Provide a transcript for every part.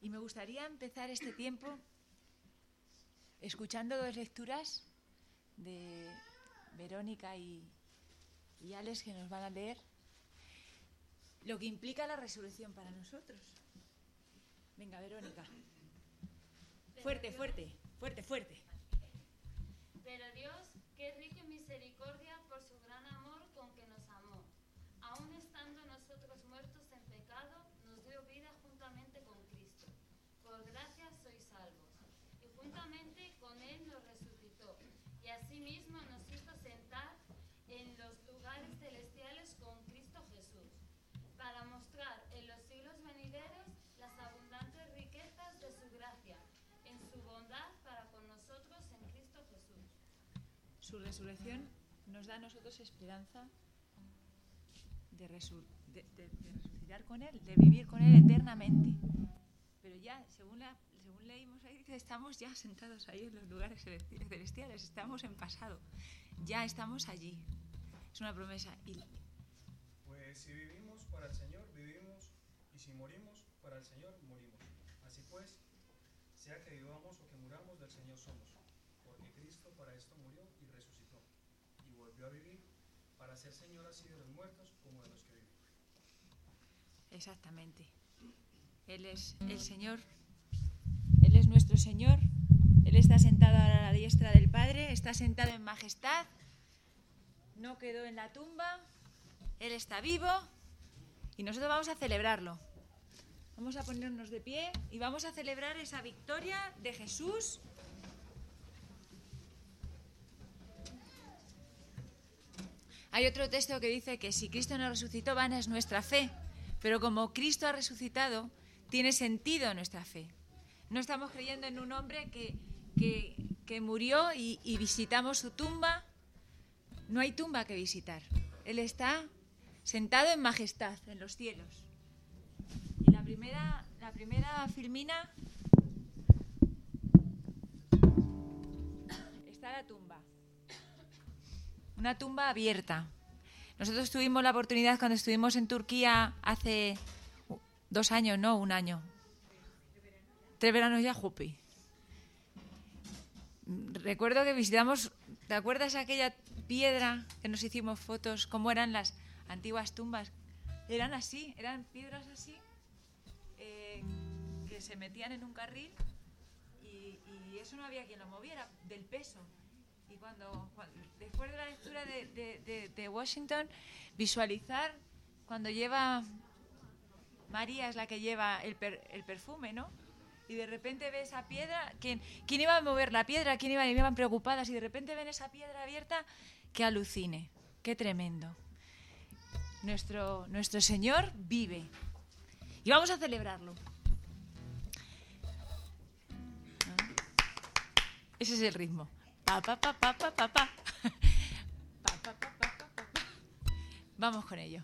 Y me gustaría empezar este tiempo escuchando dos lecturas de Verónica y, y Alex que nos van a leer lo que implica la resurrección para nosotros. Venga, Verónica. Fuerte, fuerte, fuerte, fuerte. Pero Dios, que rico en misericordia por su gran amor con que nos amó, aun estando nosotros muertos en pecado, nos dio vida juntamente con Cristo. Por gracia sois salvos. Y juntamente con Él nos resucitó. Y asimismo nos hizo sentar en los lugares celestiales con Cristo Jesús, para mostrar en los siglos venideros las abundantes riquezas de su gracia, en su bondad para con nosotros en Cristo Jesús. Su resurrección nos da a nosotros esperanza de, resucitar con Él, de vivir con Él eternamente. Pero ya, según, leímos ahí, estamos ya sentados ahí en los lugares celesti- celestiales, estamos en pasado, ya estamos allí. Es una promesa. Y Pues si vivimos para el Señor, vivimos, y si morimos para el Señor, morimos. Así pues, sea que vivamos o que muramos, del Señor somos. Porque Cristo para esto murió a vivir para ser Señor así de los muertos como de los que viven. Exactamente. Él es el Señor. Él es nuestro Señor. Él está sentado a la diestra del Padre, está sentado en majestad. No quedó en la tumba. Él está vivo. Y nosotros vamos a celebrarlo. Vamos a ponernos de pie y vamos a celebrar esa victoria de Jesús. Hay otro texto que dice que si Cristo no resucitó, vana es nuestra fe. Pero como Cristo ha resucitado, tiene sentido nuestra fe. No estamos creyendo en un hombre que, que- murió y, y visitamos su tumba. No hay tumba que visitar. Él está sentado en majestad en los cielos. Y la primera, la primera filmina está la tumba. Una tumba abierta. Nosotros tuvimos la oportunidad cuando estuvimos en Turquía hace dos años, no, un año. Tres veranos ya, jupi. Recuerdo que visitamos, ¿te acuerdas aquella piedra que nos hicimos fotos? ¿Cómo eran las antiguas tumbas? Eran así, eran piedras así, eh, que se metían en un carril y, y eso no había quien lo moviera, del peso. Y cuando, después de la lectura de, Washington, visualizar cuando lleva, María es la que lleva el, el perfume, ¿no? Y de repente ve esa piedra, ¿quién, quién iba a mover la piedra? ¿Quién iba, iban preocupadas? Y de repente ven esa piedra abierta, que alucine, qué tremendo. Nuestro, nuestro Señor vive. Y vamos a celebrarlo. Ese es el ritmo. Vamos con ello.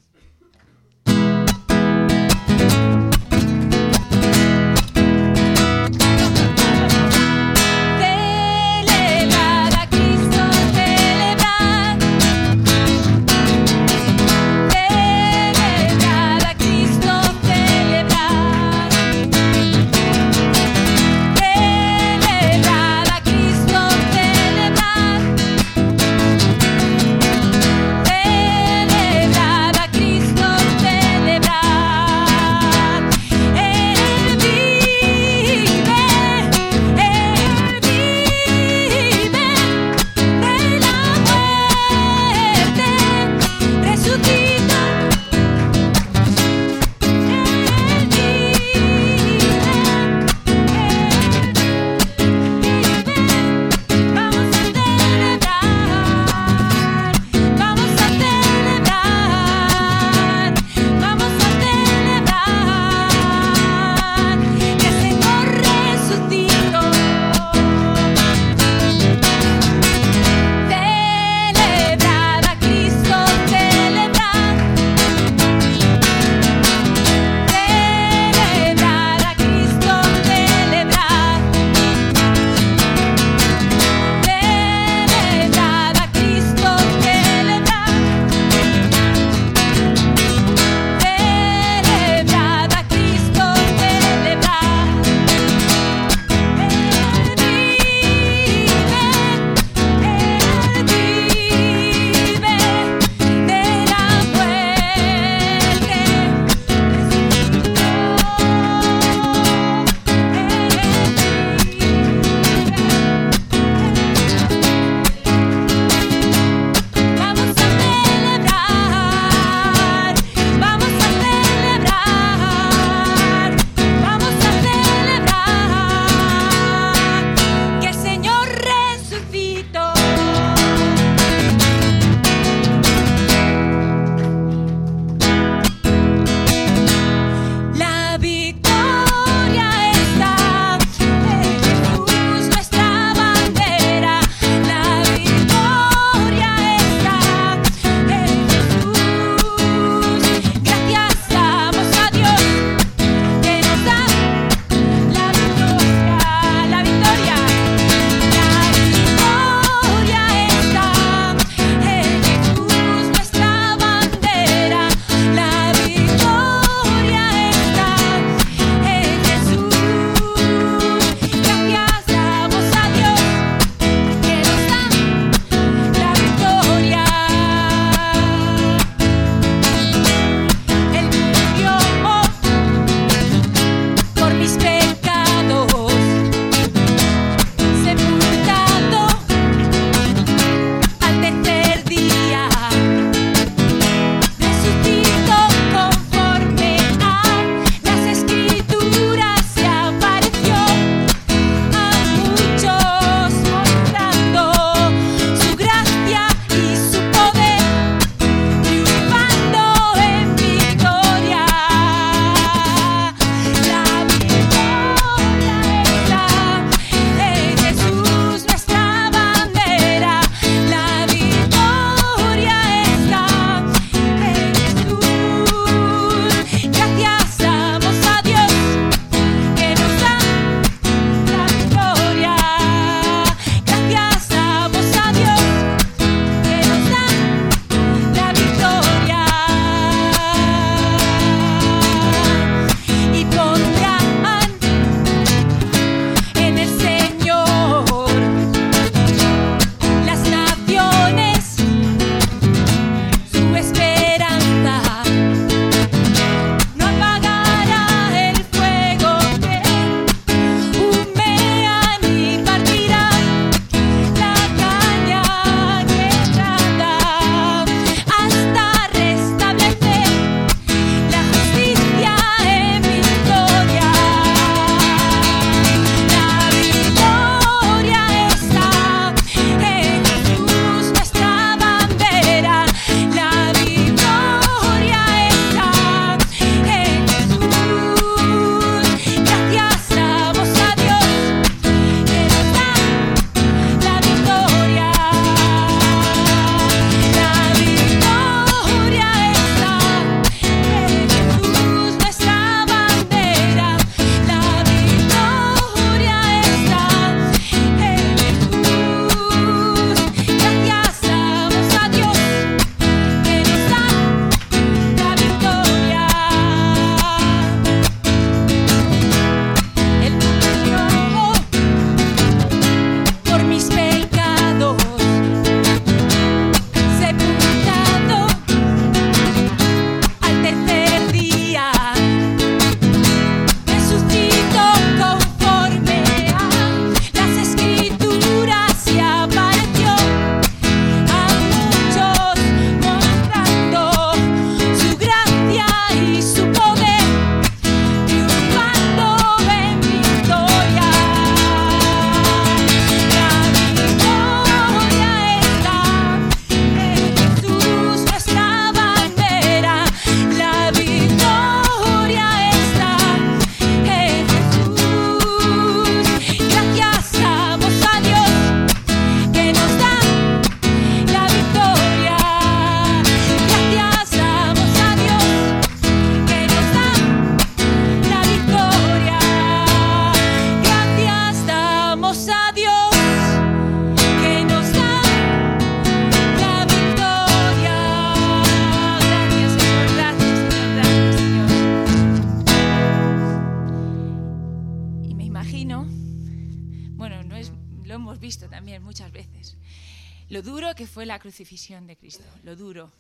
la crucifixión de Cristo, lo duro.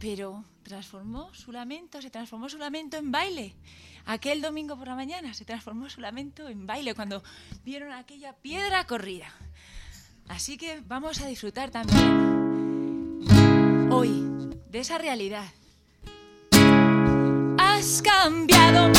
Pero transformó su lamento, se transformó su lamento en baile. Aquel domingo por la mañana se transformó su lamento en baile cuando vieron aquella piedra corrida. Así que vamos a disfrutar también hoy de esa realidad. Has cambiado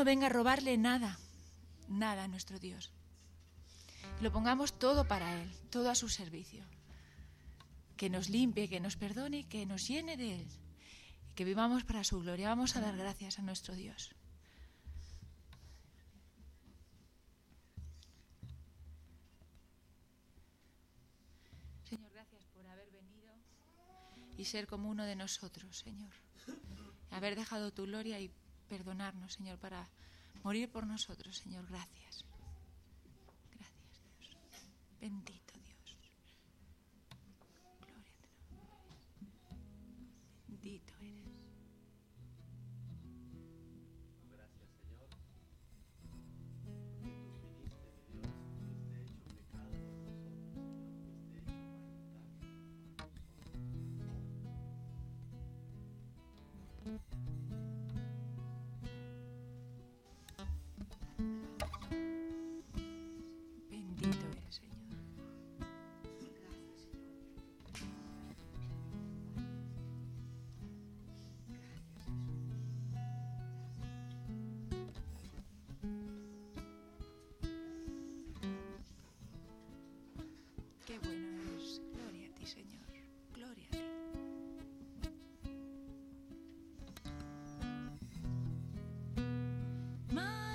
no venga a robarle nada, nada a nuestro Dios. Lo pongamos todo para Él, todo a su servicio. Que nos limpie, que nos perdone, que nos llene de Él. Que vivamos para su gloria. Vamos a dar gracias a nuestro Dios. Señor, gracias por haber venido y ser como uno de nosotros, Señor. Haber dejado tu gloria y perdonarnos, Señor, para morir por nosotros, Señor. Gracias. Gracias, Dios. Bendito. my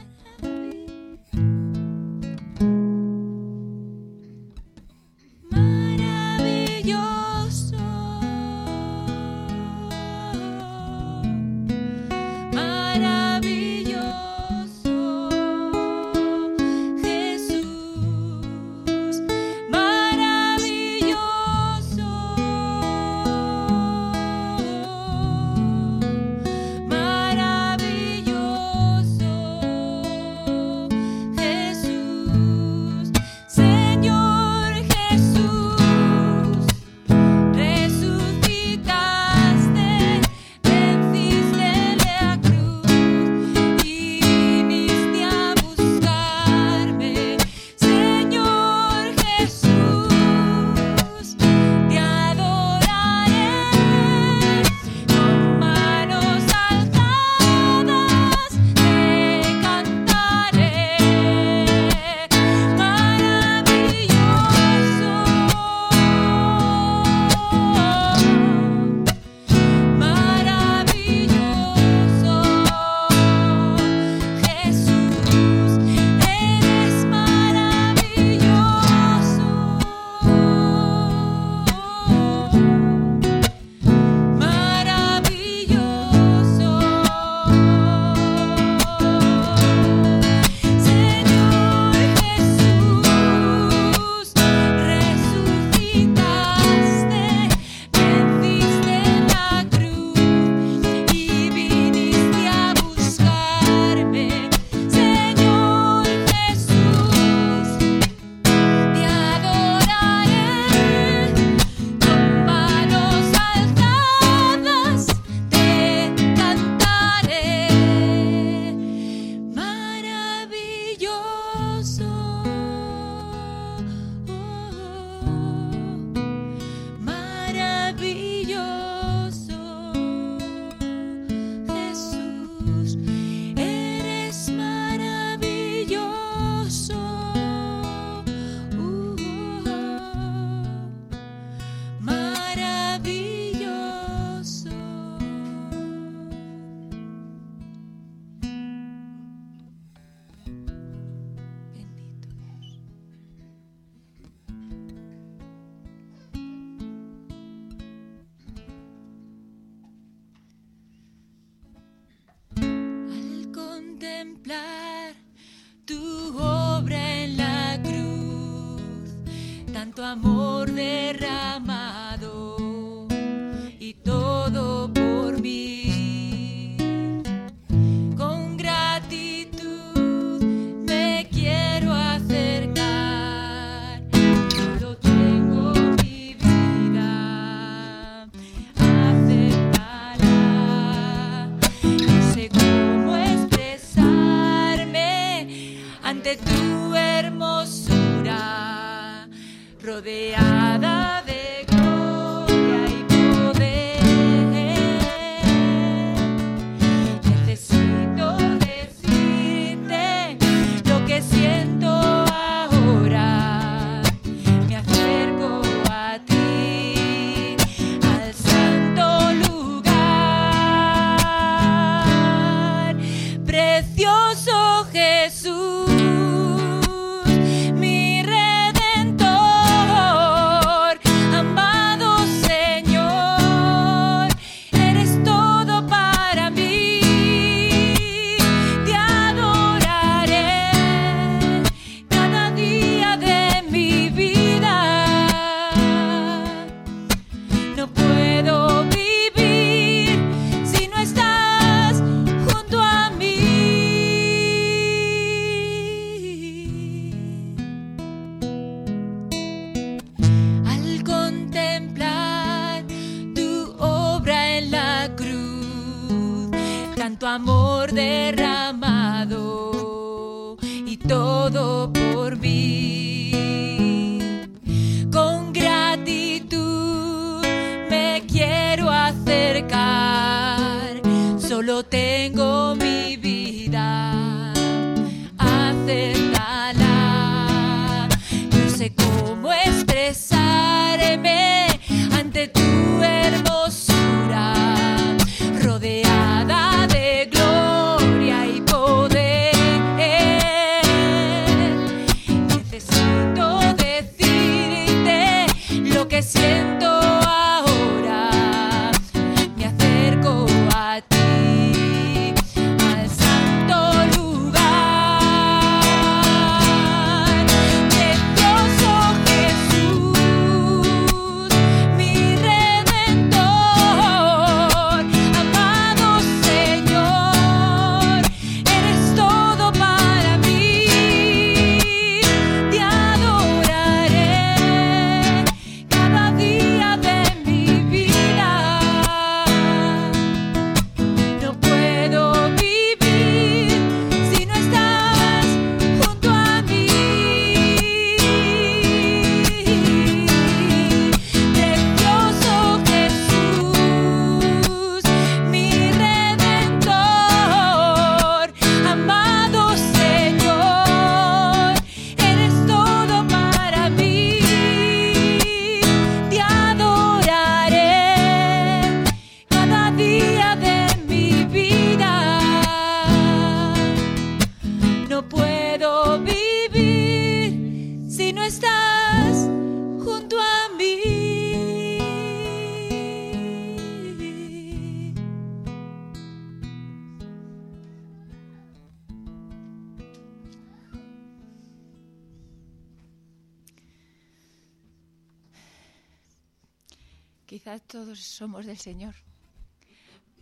Señor,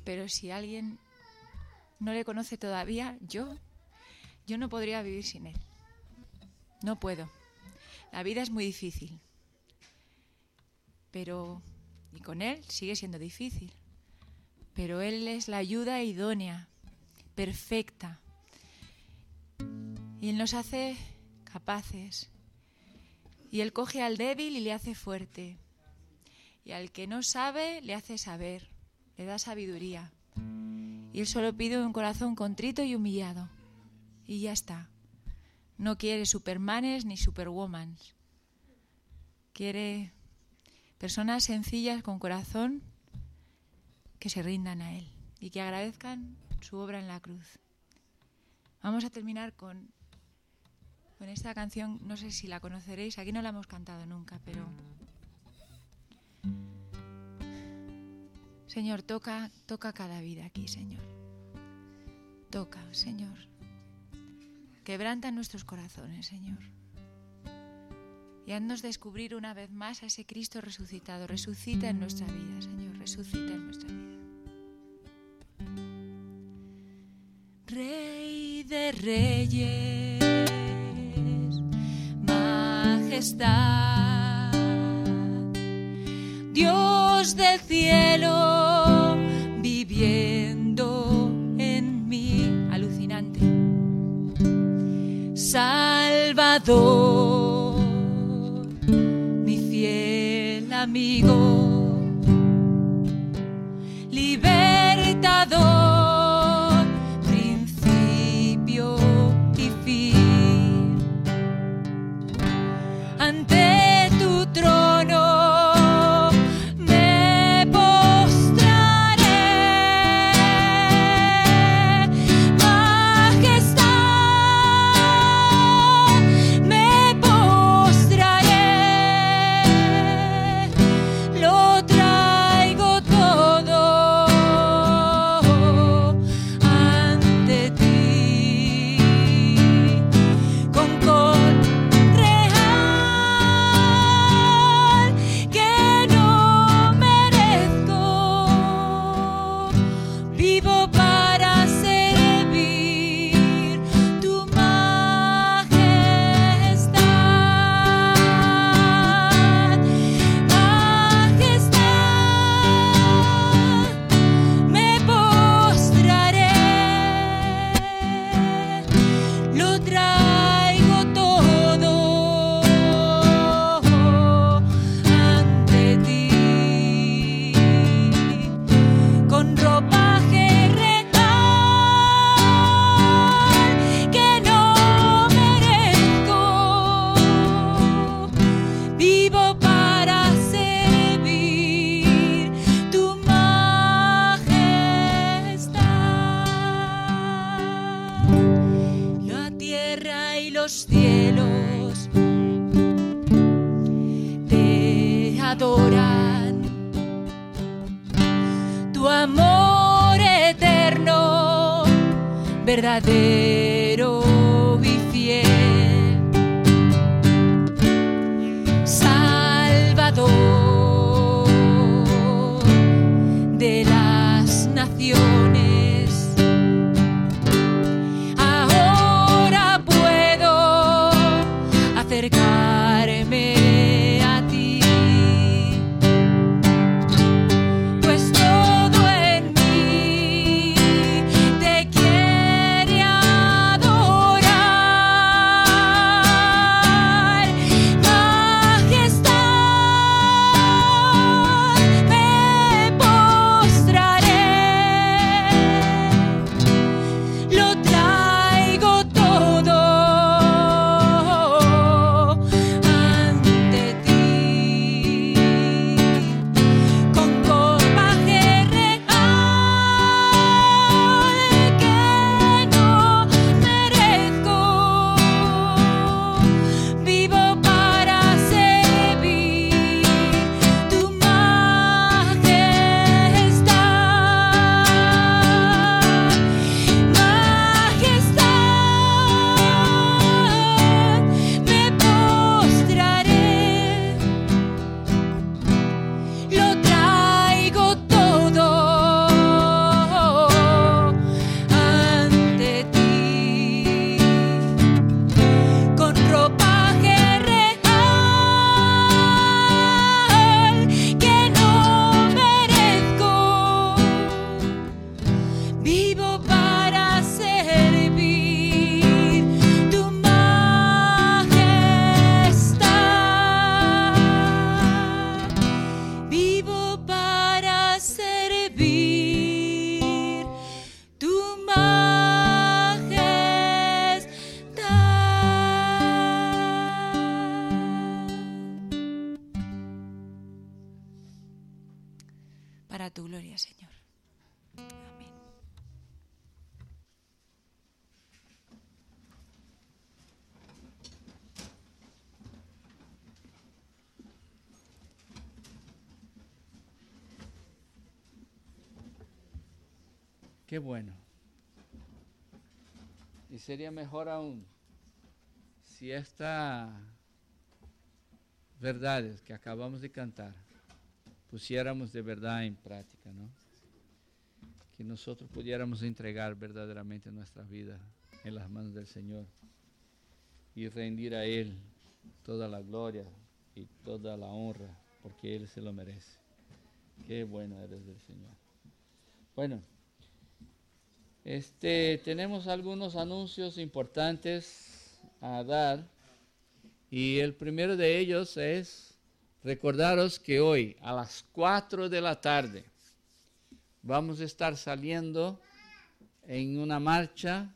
pero si alguien no le conoce todavía, yo, yo no podría vivir sin Él. No puedo. La vida es muy difícil, pero y con Él sigue siendo difícil. Pero Él es la ayuda idónea, perfecta, y Él nos hace capaces. Y Él coge al débil y le hace fuerte. Y al que no sabe, le hace saber, le da sabiduría. Y Él solo pide un corazón contrito y humillado. Y ya está. No quiere supermanes ni superwomans. Quiere personas sencillas con corazón que se rindan a Él y que agradezcan su obra en la cruz. Vamos a terminar con, con esta canción, no sé si la conoceréis, aquí no la hemos cantado nunca, pero... Señor, toca, toca cada vida aquí, Señor. Toca, Señor. Quebranta nuestros corazones, Señor. Y haznos descubrir una vez más a ese Cristo resucitado. Resucita en nuestra vida, Señor. Resucita en nuestra vida. Rey de reyes, majestad, Dios del cielo, viviendo en mí, alucinante. Salvador, acercarme sería mejor aún si estas verdades que acabamos de cantar pusiéramos de verdad en práctica, ¿no? Que nosotros pudiéramos entregar verdaderamente nuestra vida en las manos del Señor y rendir a Él toda la gloria y toda la honra, porque Él se lo merece. Qué bueno eres del Señor. Bueno. Este, tenemos algunos anuncios importantes a dar y el primero de ellos es recordaros que hoy a las 4 de la tarde vamos a estar saliendo en una marcha,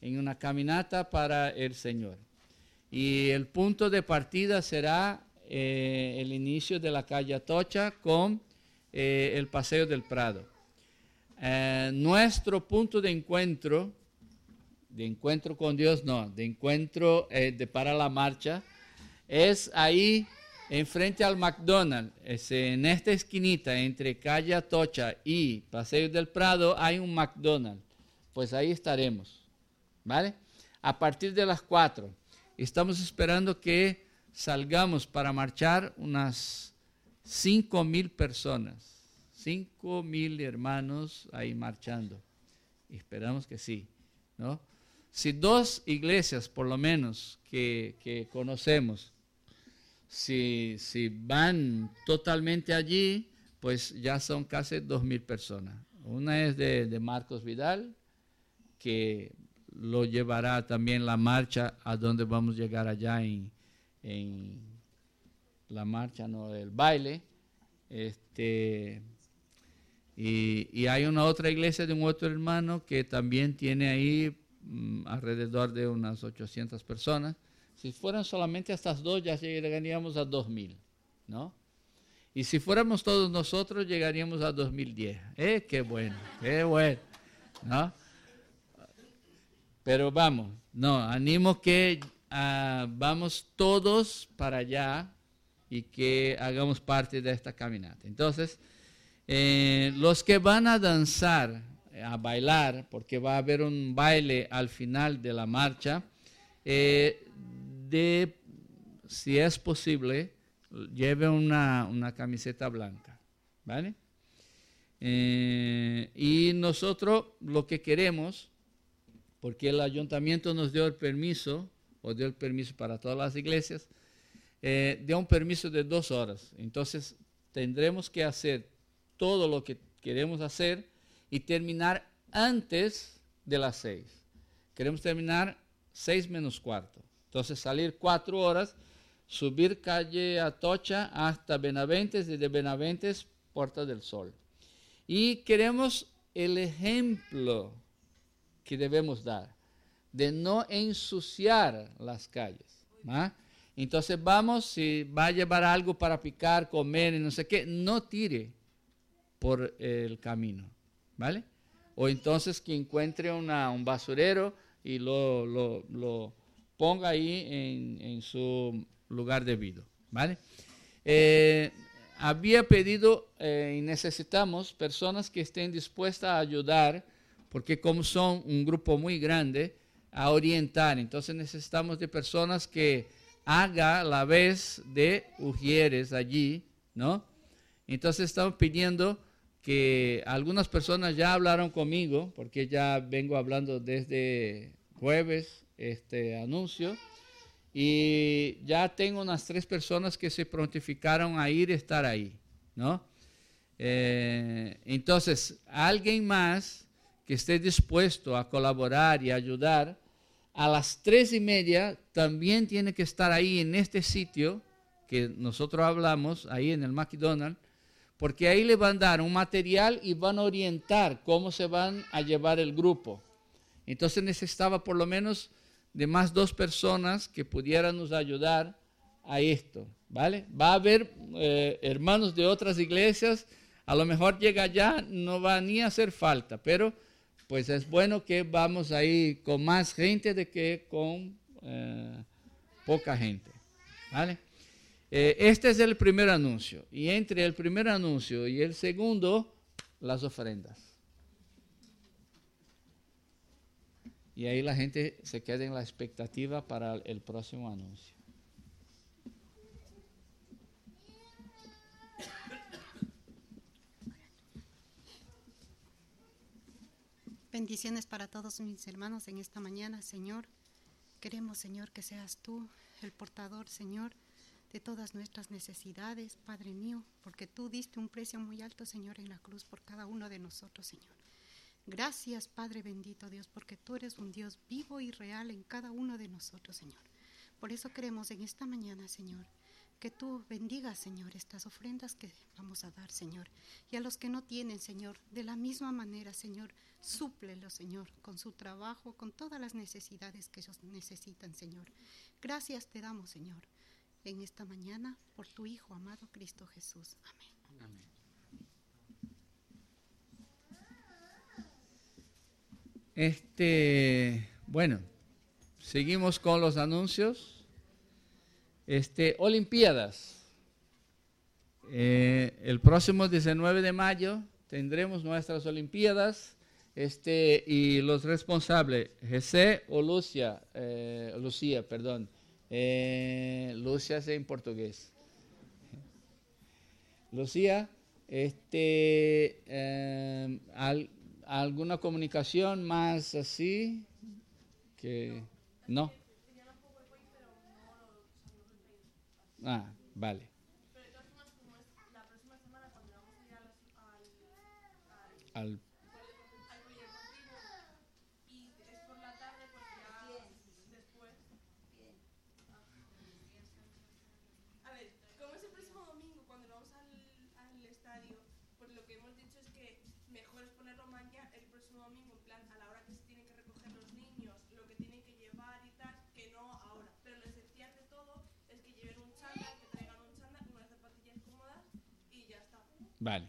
en una caminata para el Señor. Y el punto de partida será eh, el inicio de la calle Atocha con eh, el Paseo del Prado. Eh, nuestro punto de encuentro, de encuentro con Dios, no, de encuentro eh, de para la marcha, es ahí enfrente al McDonald's, en esta esquinita entre calle Atocha y Paseo del Prado hay un McDonald's. Pues ahí estaremos, ¿vale? A partir de las 4. Estamos esperando que salgamos para marchar unas 5 mil personas. Cinco mil hermanos ahí marchando. Esperamos que sí, ¿no? Si dos iglesias, por lo menos, que, que conocemos, si, si, van totalmente allí, pues ya son casi dos mil personas. Una es de, de, Marcos Vidal, que lo llevará también la marcha a donde vamos a llegar allá en, en la marcha, no, el baile. Este, y, hay una otra iglesia de un otro hermano que también tiene ahí mm, alrededor de unas 800 personas. Si fueran solamente estas dos, ya llegaríamos a 2000, ¿no? Y si fuéramos todos nosotros, llegaríamos a 2010. ¡Eh, qué bueno! ¡Qué bueno! ¿No? Pero vamos, no, animo que ah, vamos todos para allá y que hagamos parte de esta caminata. Entonces, eh, los que van a danzar, a bailar, porque va a haber un baile al final de la marcha, eh, de, si es posible, lleve una, una camiseta blanca, ¿vale? Eh, y nosotros lo que queremos, porque el ayuntamiento nos dio el permiso, o dio el permiso para todas las iglesias, eh, dio un permiso de dos horas. Entonces tendremos que hacer todo lo que queremos hacer y terminar antes de las seis. Queremos terminar seis menos cuarto. Entonces salir cuatro horas, subir calle Atocha hasta Benaventes y de Benaventes Puerta del Sol. Y queremos el ejemplo que debemos dar de no ensuciar las calles. ¿ah? Entonces vamos, si va a llevar algo para picar, comer y no sé qué, no tire por el camino, ¿vale? O entonces que encuentre un basurero y lo, lo, ponga ahí en, en, su lugar debido, ¿vale? Eh, había pedido eh, y necesitamos personas que estén dispuestas a ayudar, porque como son un grupo muy grande, a orientar. Entonces necesitamos de personas que haga la vez de ujieres allí, ¿no? Entonces estamos pidiendo que algunas personas ya hablaron conmigo, porque ya vengo hablando desde jueves este anuncio, y ya tengo unas tres personas que se prontificaron a ir a estar ahí, ¿no? Eh, entonces, alguien más que esté dispuesto a colaborar y ayudar, a las tres y media también tiene que estar ahí en este sitio que nosotros hablamos, ahí en el McDonald's, porque ahí le van a dar un material y van a orientar cómo se van a llevar el grupo. Entonces necesitaba por lo menos de más dos personas que pudieran nos ayudar a esto, ¿vale? Va a haber eh, hermanos de otras iglesias, a lo mejor llega allá, no va ni a hacer falta, pero pues es bueno que vamos ahí con más gente de que con eh, poca gente, ¿vale? Eh, este es el primer anuncio, y entre el primer anuncio y el segundo, las ofrendas. Y ahí la gente se queda en la expectativa para el próximo anuncio. Bendiciones para todos mis hermanos en esta mañana, Señor. Queremos, Señor, que seas tú el portador, Señor, de todas nuestras necesidades, Padre mío, porque tú diste un precio muy alto, Señor, en la cruz por cada uno de nosotros, Señor. Gracias, Padre bendito Dios, porque tú eres un Dios vivo y real en cada uno de nosotros, Señor. Por eso queremos en esta mañana, Señor, que tú bendigas, Señor, estas ofrendas que vamos a dar, Señor. Y a los que no tienen, Señor, de la misma manera, Señor, súplelo, Señor, con su trabajo, con todas las necesidades que ellos necesitan, Señor. Gracias te damos, Señor, en esta mañana por tu Hijo amado Cristo Jesús. Amén. Amén. Este, bueno, seguimos con los anuncios. Este, Olimpiadas. Eh, el próximo 19 de mayo tendremos nuestras Olimpiadas. Este, y los responsables, José o Lucia, eh, Lucía, perdón. Eh, Lucia en portugués. Lucía, este, al, alguna comunicación más así que no. Ah, vale. Al. Vale.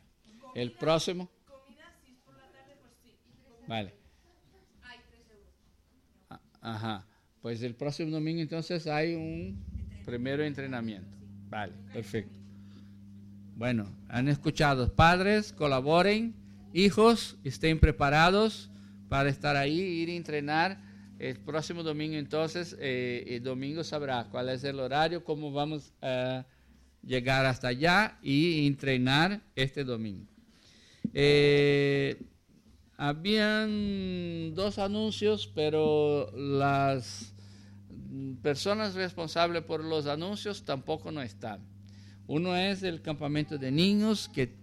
3 euros. Ah, Ajá. Pues el próximo domingo entonces hay un primero entrenamiento. Vale, perfecto. Bueno, han escuchado. Padres, colaboren. Hijos, estén preparados para estar ahí, ir a entrenar. El próximo domingo entonces, eh, el domingo sabrá cuál es el horario, cómo vamos a llegar hasta allá y entrenar este domingo. Eh, habían dos anuncios, pero las personas responsables por los anuncios tampoco no están. Uno es el campamento de niños que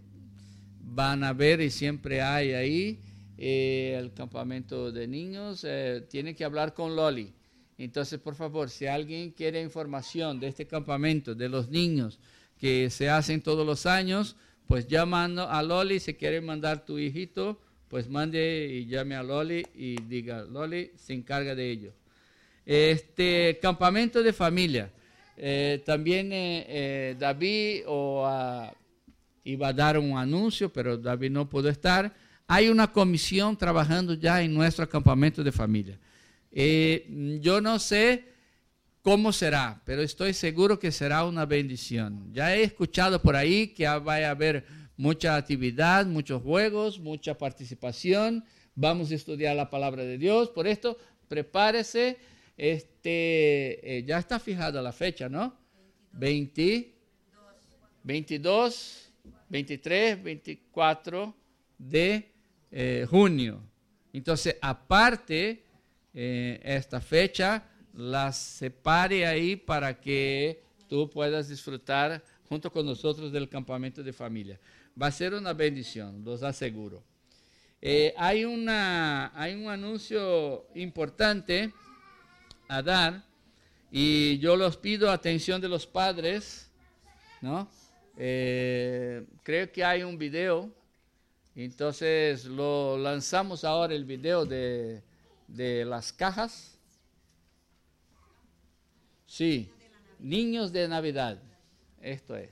van a ver y siempre hay ahí eh, el campamento de niños. Eh, tiene que hablar con Loli. Entonces, por favor, si alguien quiere información de este campamento, de los niños que se hacen todos los años, pues llamando a Loli, si quiere mandar tu hijito, pues mande y llame a Loli y diga, Loli se encarga de ello. Este campamento de familia. Eh, también eh, eh, David iba a dar un anuncio, pero David no pudo estar. Hay una comisión trabajando ya en nuestro campamento de familia. Yo no sé cómo será, pero estoy seguro que será una bendición. Ya he escuchado por ahí que va a haber mucha actividad, muchos juegos, mucha participación. Vamos a estudiar la palabra de Dios. Por esto, prepárese este, eh, ya está fijada la fecha, ¿no? 20, 22, 23, 24 de eh, junio. Entonces, aparte, eh, esta fecha, la separe ahí para que tú puedas disfrutar junto con nosotros del campamento de familia. Va a ser una bendición, los aseguro. hay, una, hay un anuncio importante a dar. Y yo los pido atención de los padres, ¿no? Eh, creo que hay un video, entonces lo lanzamos ahora el video de, de las cajas. Sí, niños de Navidad, esto es.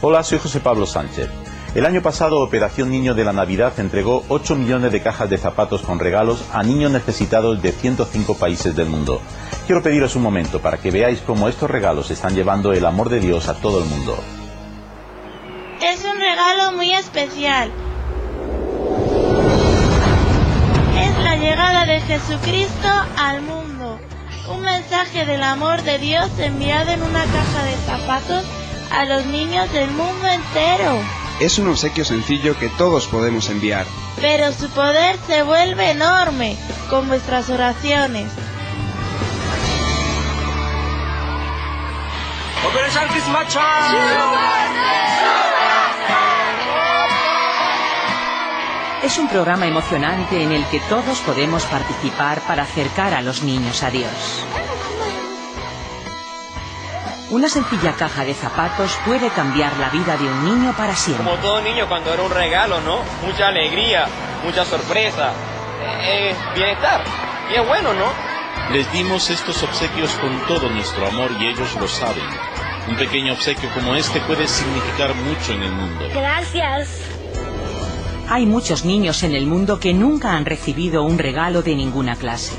Hola, soy José Pablo Sánchez. El año pasado Operación Niño de la Navidad entregó 8 millones de cajas de zapatos con regalos a niños necesitados de 105 países del mundo. Quiero pediros un momento para que veáis cómo estos regalos están llevando el amor de Dios a todo el mundo. Es un regalo muy especial. Es la llegada de Jesucristo al mundo. Un mensaje del amor de Dios enviado en una caja de zapatos a los niños del mundo entero. Es un obsequio sencillo que todos podemos enviar. Pero su poder se vuelve enorme con vuestras oraciones. Es un programa emocionante en el que todos podemos participar para acercar a los niños a Dios. Una sencilla caja de zapatos puede cambiar la vida de un niño para siempre. Como todo niño cuando era un regalo, ¿no? Mucha alegría, mucha sorpresa, eh, bienestar. Y es bueno, ¿no? Les dimos estos obsequios con todo nuestro amor y ellos lo saben. Un pequeño obsequio como este puede significar mucho en el mundo. Gracias. Hay muchos niños en el mundo que nunca han recibido un regalo de ninguna clase.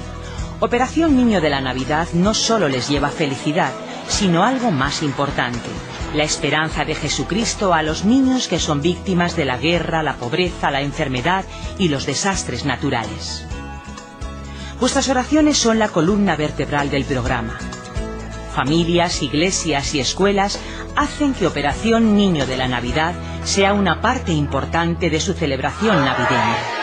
Operación Niño de la Navidad no solo les lleva felicidad, sino algo más importante, la esperanza de Jesucristo a los niños que son víctimas de la guerra, la pobreza, la enfermedad y los desastres naturales. Vuestras oraciones son la columna vertebral del programa. Familias, iglesias y escuelas hacen que Operación Niño de la Navidad sea una parte importante de su celebración navideña.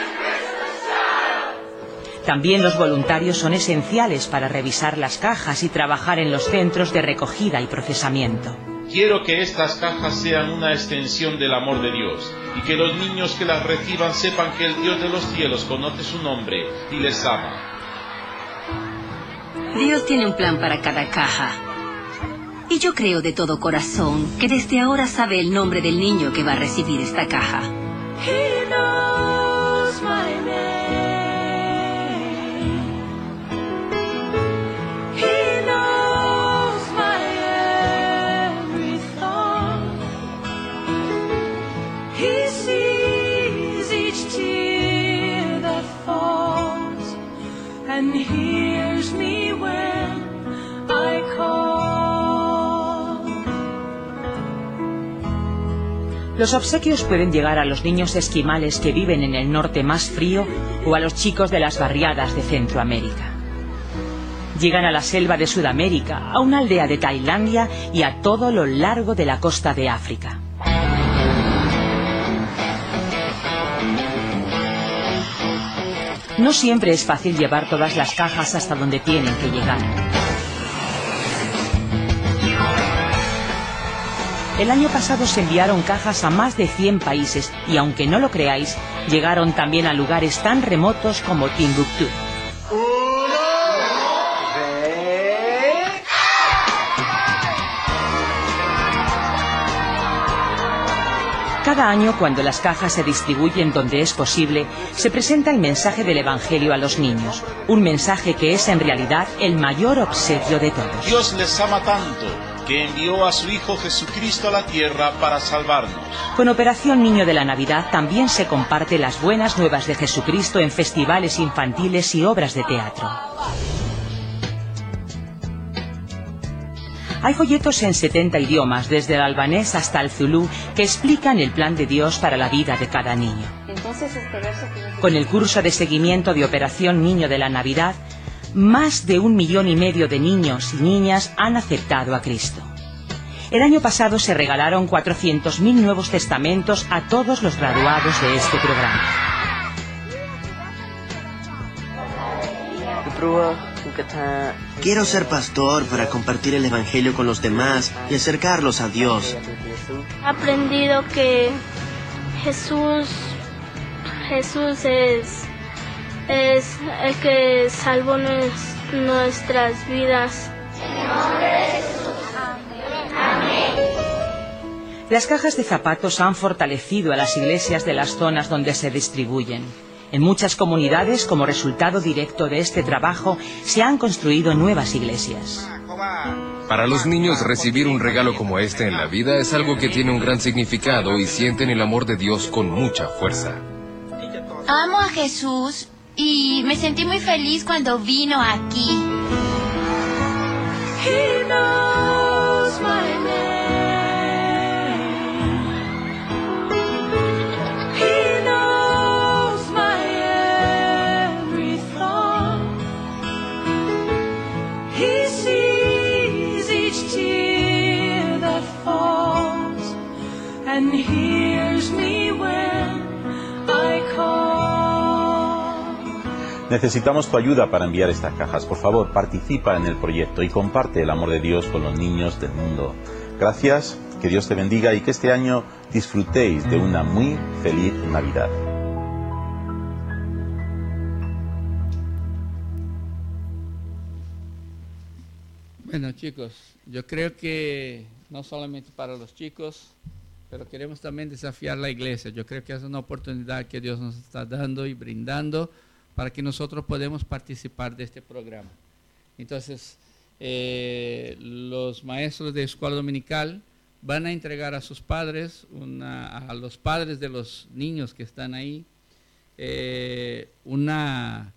También los voluntarios son esenciales para revisar las cajas y trabajar en los centros de recogida y procesamiento. Quiero que estas cajas sean una extensión del amor de Dios y que los niños que las reciban sepan que el Dios de los cielos conoce su nombre y les ama. Dios tiene un plan para cada caja. Y yo creo de todo corazón que desde ahora sabe el nombre del niño que va a recibir esta caja. Los obsequios pueden llegar a los niños esquimales que viven en el norte más frío o a los chicos de las barriadas de Centroamérica. Llegan a la selva de Sudamérica, a una aldea de Tailandia y a todo lo largo de la costa de África. No siempre es fácil llevar todas las cajas hasta donde tienen que llegar. El año pasado se enviaron cajas a más de 100 países y aunque no lo creáis, llegaron también a lugares tan remotos como Timbuktu. Cada año, cuando las cajas se distribuyen donde es posible, se presenta el mensaje del Evangelio a los niños. Un mensaje que es en realidad el mayor obsequio de todos. Dios les ama tanto que envió a su Hijo Jesucristo a la tierra para salvarnos. Con Operación Niño de la Navidad también se comparte las buenas nuevas de Jesucristo en festivales infantiles y obras de teatro. Hay folletos en 70 idiomas, desde el albanés hasta el zulú, que explican el plan de Dios para la vida de cada niño. Con el curso de seguimiento de Operación Niño de la Navidad, más de un millón y medio de niños y niñas han aceptado a Cristo. El año pasado se regalaron 400.000 nuevos testamentos a todos los graduados de este programa. Quiero ser pastor para compartir el Evangelio con los demás y acercarlos a Dios. He aprendido que Jesús, Jesús es, es el que salvó nues- nuestras vidas. Las cajas de zapatos han fortalecido a las iglesias de las zonas donde se distribuyen. En muchas comunidades, como resultado directo de este trabajo, se han construido nuevas iglesias. Para los niños recibir un regalo como este en la vida es algo que tiene un gran significado y sienten el amor de Dios con mucha fuerza. Amo a Jesús y me sentí muy feliz cuando vino aquí. Necesitamos tu ayuda para enviar estas cajas. Por favor, participa en el proyecto y comparte el amor de Dios con los niños del mundo. Gracias, que Dios te bendiga y que este año disfrutéis de una muy feliz Navidad. Bueno, chicos, yo creo que no solamente para los chicos, pero queremos también desafiar la iglesia. Yo creo que es una oportunidad que Dios nos está dando y brindando para que nosotros podamos participar de este programa. Entonces, eh, los maestros de escuela dominical van a entregar a sus padres, a los padres de los niños que están ahí, eh, una,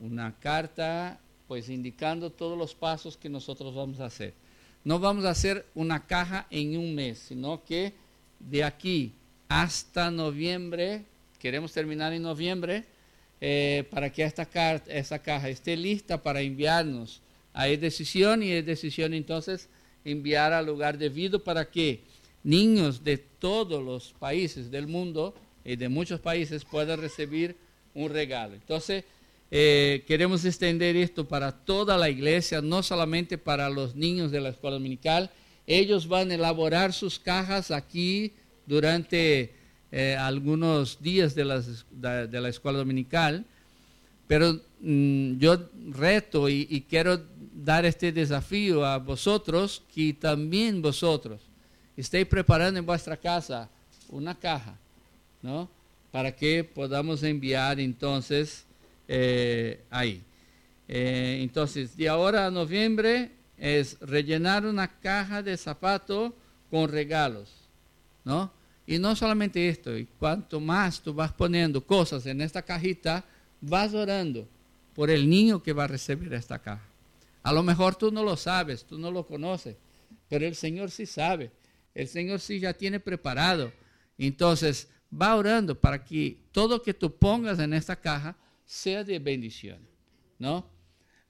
una carta pues indicando todos los pasos que nosotros vamos a hacer. No vamos a hacer una caja en un mes, sino que de aquí hasta noviembre, queremos terminar en noviembre, eh, para que esta, esta caja esté lista para enviarnos a decisión y es decisión entonces enviar al lugar debido para que niños de todos los países del mundo y de muchos países puedan recibir un regalo. Entonces, eh, queremos extender esto para toda la iglesia, no solamente para los niños de la escuela dominical. Ellos van a elaborar sus cajas aquí durante eh, algunos días de, las- de- la escuela dominical, pero mm, yo reto y, y quiero dar este desafío a vosotros, que también vosotros estéis preparando en vuestra casa una caja, ¿no? Para que podamos enviar entonces eh, ahí. Eh, entonces, de ahora a noviembre es rellenar una caja de zapatos con regalos, ¿no? Y no solamente esto, y cuanto más tú vas poniendo cosas en esta cajita, vas orando por el niño que va a recibir esta caja. A lo mejor tú no lo sabes, tú no lo conoces, pero el Señor sí sabe. El Señor sí ya tiene preparado. Entonces, va orando para que todo que tú pongas en esta caja sea de bendición, ¿no?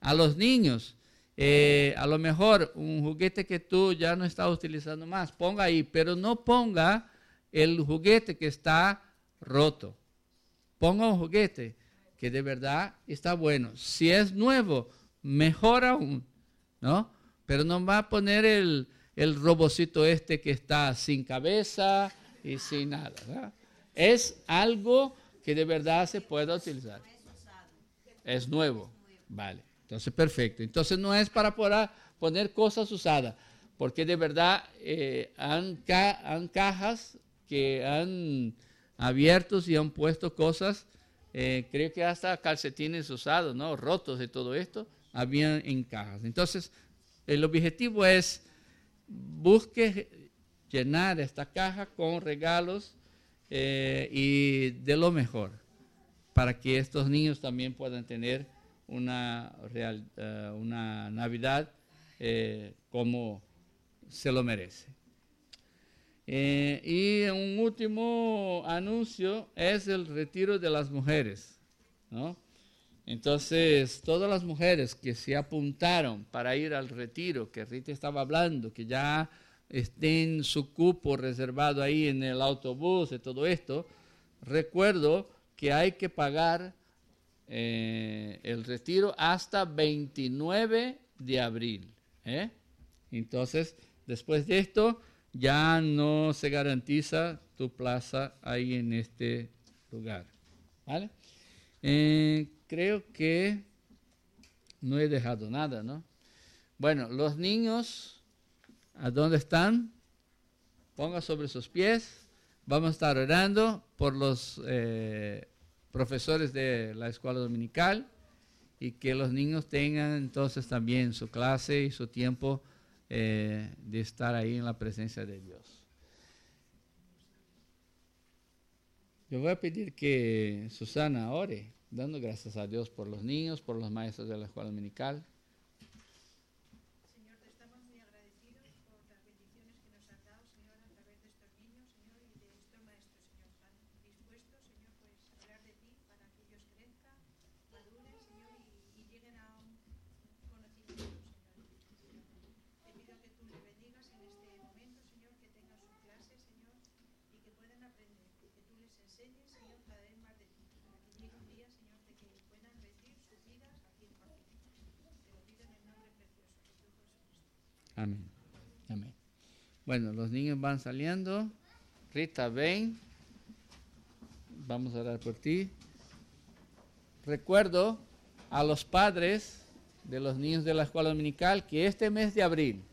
A los niños, eh, a lo mejor un juguete que tú ya no estás utilizando más, ponga ahí, pero no ponga el juguete que está roto. Ponga un juguete que de verdad está bueno. Si es nuevo, mejor aún, ¿no? Pero no va a poner el, el robocito este que está sin cabeza y sin nada. Es algo que de verdad se pueda utilizar. Es nuevo. Vale. Entonces, perfecto. Entonces no es para poner cosas usadas, porque de verdad eh, han, ca- han cajas que han abierto y han puesto cosas, eh, creo que hasta calcetines usados, ¿no? Rotos y todo esto, habían en cajas. Entonces, el objetivo es busque llenar esta caja con regalos eh, y de lo mejor para que estos niños también puedan tener una, real, eh, una Navidad como se lo merece. Eh, y un último anuncio es el retiro de las mujeres. ¿no? Entonces, todas las mujeres que se apuntaron para ir al retiro, que Rita estaba hablando, que ya estén su cupo reservado ahí en el autobús y todo esto, recuerdo que hay que pagar eh, el retiro hasta 29 de abril. ¿eh? Entonces, después de esto, ya no se garantiza tu plaza ahí en este lugar. ¿Vale? Eh, creo que no he dejado nada, ¿no? Bueno, los niños, ¿a dónde están? Ponga sobre sus pies. Vamos a estar orando por los eh, profesores de la escuela dominical y que los niños tengan entonces también su clase y su tiempo eh, de estar ahí en la presencia de Dios. Yo voy a pedir que Susana ore, dando gracias a Dios por los niños, por los maestros de la escuela dominical. Señor, te estamos muy agradecidos por las bendiciones que nos has dado, Señor, a través de estos niños, Señor, y de estos maestros, Señor. Han dispuesto, Señor, pues hablar de ti para que ellos crezcan, maduren, Señor, y, y lleguen a un conocimiento, Señor. Te pido que tú le bendigas en este momento, Señor, que tengan su clase, Señor, y que puedan aprender, que tú les enseñes, Señor, cada vez más de ti, para que llegue un día, Señor, de que puedan rendir sus vidas a ti por ti. Te lo pido en el nombre precioso de tu Hijo Jesucristo. Amén. Amén. Bueno, los niños van saliendo. Rita, ven. Vamos a orar por ti. Recuerdo a los padres de los niños de la escuela dominical que este mes de abril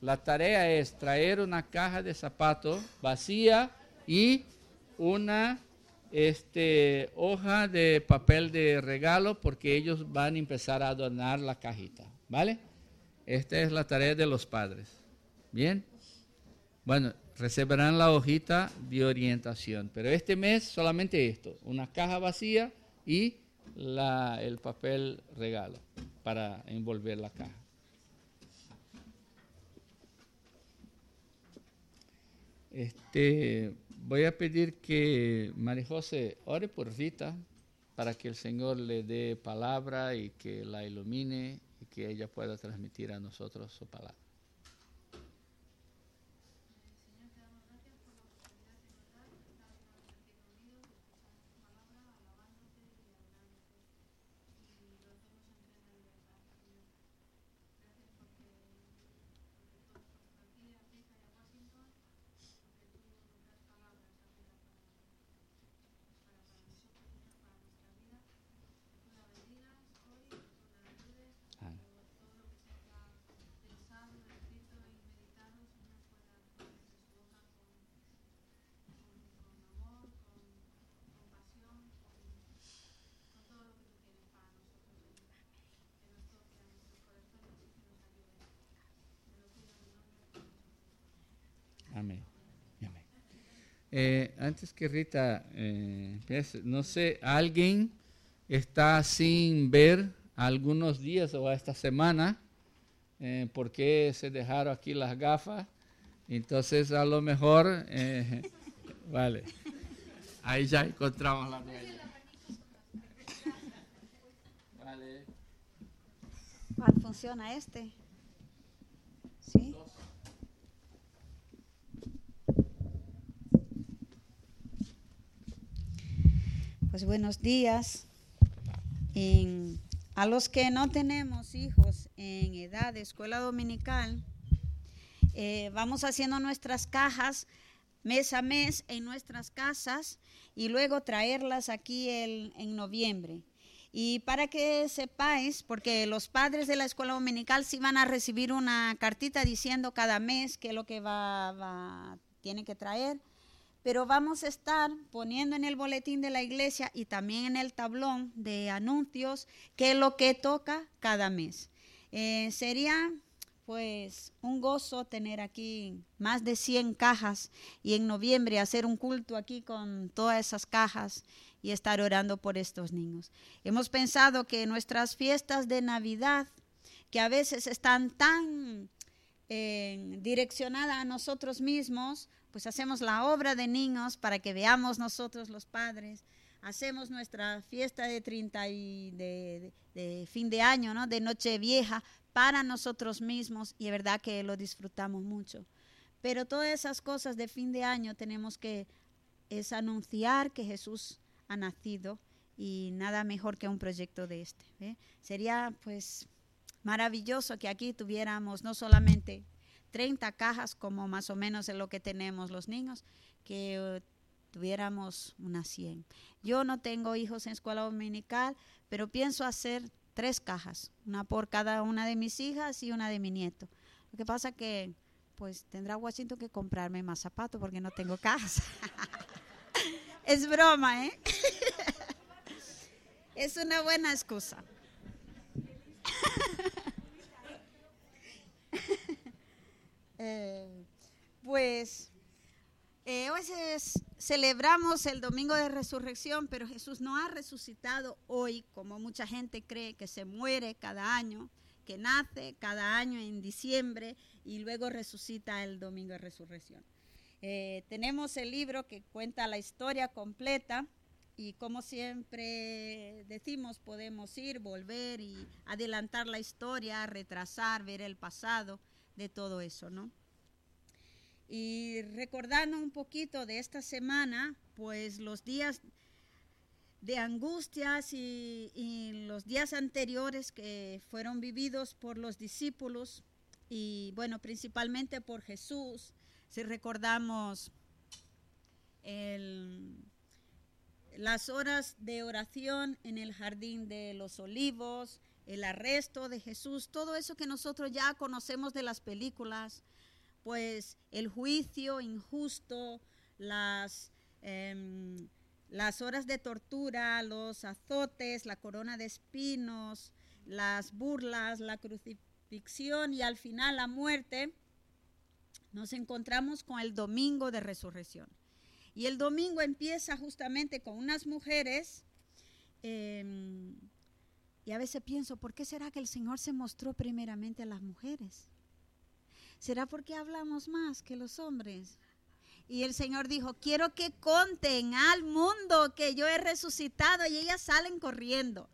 la tarea es traer una caja de zapatos vacía y una este, hoja de papel de regalo porque ellos van a empezar a adornar la cajita. ¿Vale? Esta es la tarea de los padres. Bien. Bueno, recibirán la hojita de orientación, pero este mes solamente esto, una caja vacía y la- el papel regalo para envolver la caja. Este, voy a pedir que María José ore por Rita para que el Señor le dé palabra y que la ilumine y que ella pueda transmitir a nosotros su palabra. Amén. Amén. Eh, antes que Rita eh, no sé, alguien está sin ver algunos días o esta semana, eh, porque se dejaron aquí las gafas. Entonces, a lo mejor Vale. Ahí ya encontramos la toalla. Vale. ¿Cuál funciona este? ¿Sí? Pues buenos días. A los que no tenemos hijos en edad de escuela dominical, eh, vamos haciendo nuestras cajas mes a mes en nuestras casas y luego traerlas aquí en noviembre. Y para que sepáis, porque los padres de la escuela dominical sí van a recibir una cartita diciendo cada mes qué es lo que va, va- tiene que traer, pero vamos a estar poniendo en el boletín de la iglesia y también en el tablón de anuncios qué es lo que toca cada mes. Eh, sería pues un gozo tener aquí más de 100 cajas y en noviembre hacer un culto aquí con todas esas cajas y estar orando por estos niños. Hemos pensado que nuestras fiestas de Navidad, que a veces están tan eh, direccionadas a nosotros mismos, pues hacemos la obra de niños para que veamos nosotros los padres. Hacemos nuestra fiesta de 30 y de, fin de año, ¿no? De noche vieja para nosotros mismos y es verdad que lo disfrutamos mucho. Pero todas esas cosas de fin de año tenemos que es anunciar que Jesús ha nacido y nada mejor que un proyecto de este. Sería pues maravilloso que aquí tuviéramos no solamente 30 cajas como más o menos es lo que tenemos los niños, que eh, tuviéramos unas 100. Yo no tengo hijos en escuela dominical, pero pienso hacer tres cajas, una por cada una de mis hijas y una de mi nieto. Lo que pasa que pues tendrá Washington que comprarme más zapatos porque no tengo cajas. es broma, ¿eh? es una buena excusa. Eh, pues eh, hoy es- celebramos el domingo de resurrección, pero Jesús no ha resucitado hoy, como mucha gente cree que se muere cada año, que nace cada año en diciembre y luego resucita el domingo de resurrección. Eh, tenemos el libro que cuenta la historia completa y como siempre decimos, podemos ir, volver y adelantar la historia, retrasar, ver el pasado de todo eso, ¿no? Y recordando un poquito de esta semana, pues los días de angustias y, los días anteriores que fueron vividos por los discípulos y bueno, principalmente por Jesús, si recordamos las horas de oración en el jardín de los olivos, el arresto de Jesús, todo eso que nosotros ya conocemos de las películas, pues el juicio injusto, las, em, las horas de tortura, los azotes, la corona de espinos, las burlas, la crucifixión y al final la muerte, nos encontramos con el domingo de resurrección. Y el domingo empieza justamente con unas mujeres, em, y a veces pienso, ¿por qué será que el Señor se mostró primeramente a las mujeres? ¿Será porque hablamos más que los hombres? Y el Señor dijo, quiero que conten al mundo que yo he resucitado y ellas salen corriendo.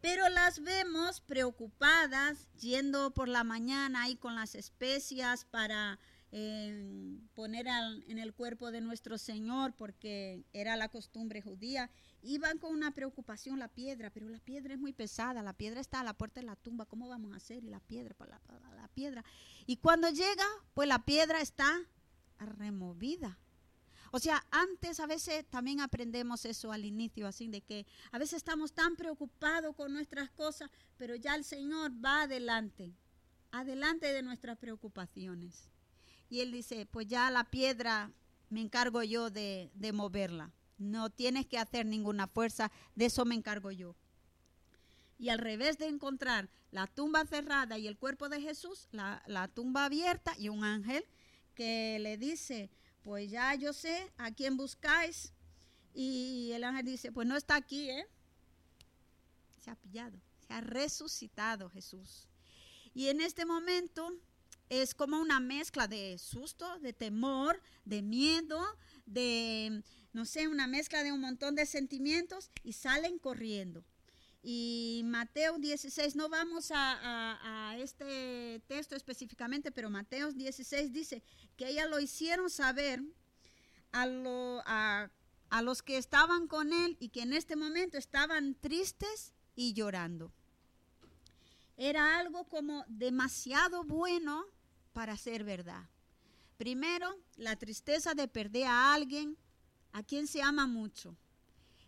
Pero las vemos preocupadas yendo por la mañana ahí con las especias para eh, poner al- en el cuerpo de nuestro Señor porque era la costumbre judía. Iban con una preocupación la piedra, pero la piedra es muy pesada, la piedra está a la puerta de la tumba, ¿cómo vamos a hacer? Y la piedra, para la, para la piedra. Y cuando llega, pues la piedra está removida. O sea, antes a veces también aprendemos eso al inicio, así de que a veces estamos tan preocupados con nuestras cosas, pero ya el Señor va adelante, adelante de nuestras preocupaciones. Y Él dice, pues ya la piedra me encargo yo de, de moverla. No tienes que hacer ninguna fuerza, de eso me encargo yo. Y al revés de encontrar la tumba cerrada y el cuerpo de Jesús, la, la tumba abierta y un ángel que le dice, pues ya yo sé a quién buscáis. Y el ángel dice, pues no está aquí, ¿eh? Se ha pillado, se ha resucitado Jesús. Y en este momento es como una mezcla de susto, de temor, de miedo, de, no sé, una mezcla de un montón de sentimientos y salen corriendo. Y Mateo 16, no vamos a, este texto específicamente, pero Mateo 16 dice que ella lo hicieron saber a los que estaban con él y que en este momento estaban tristes y llorando. Era algo como demasiado bueno para ser verdad. Primero, la tristeza de perder a alguien a quien se ama mucho.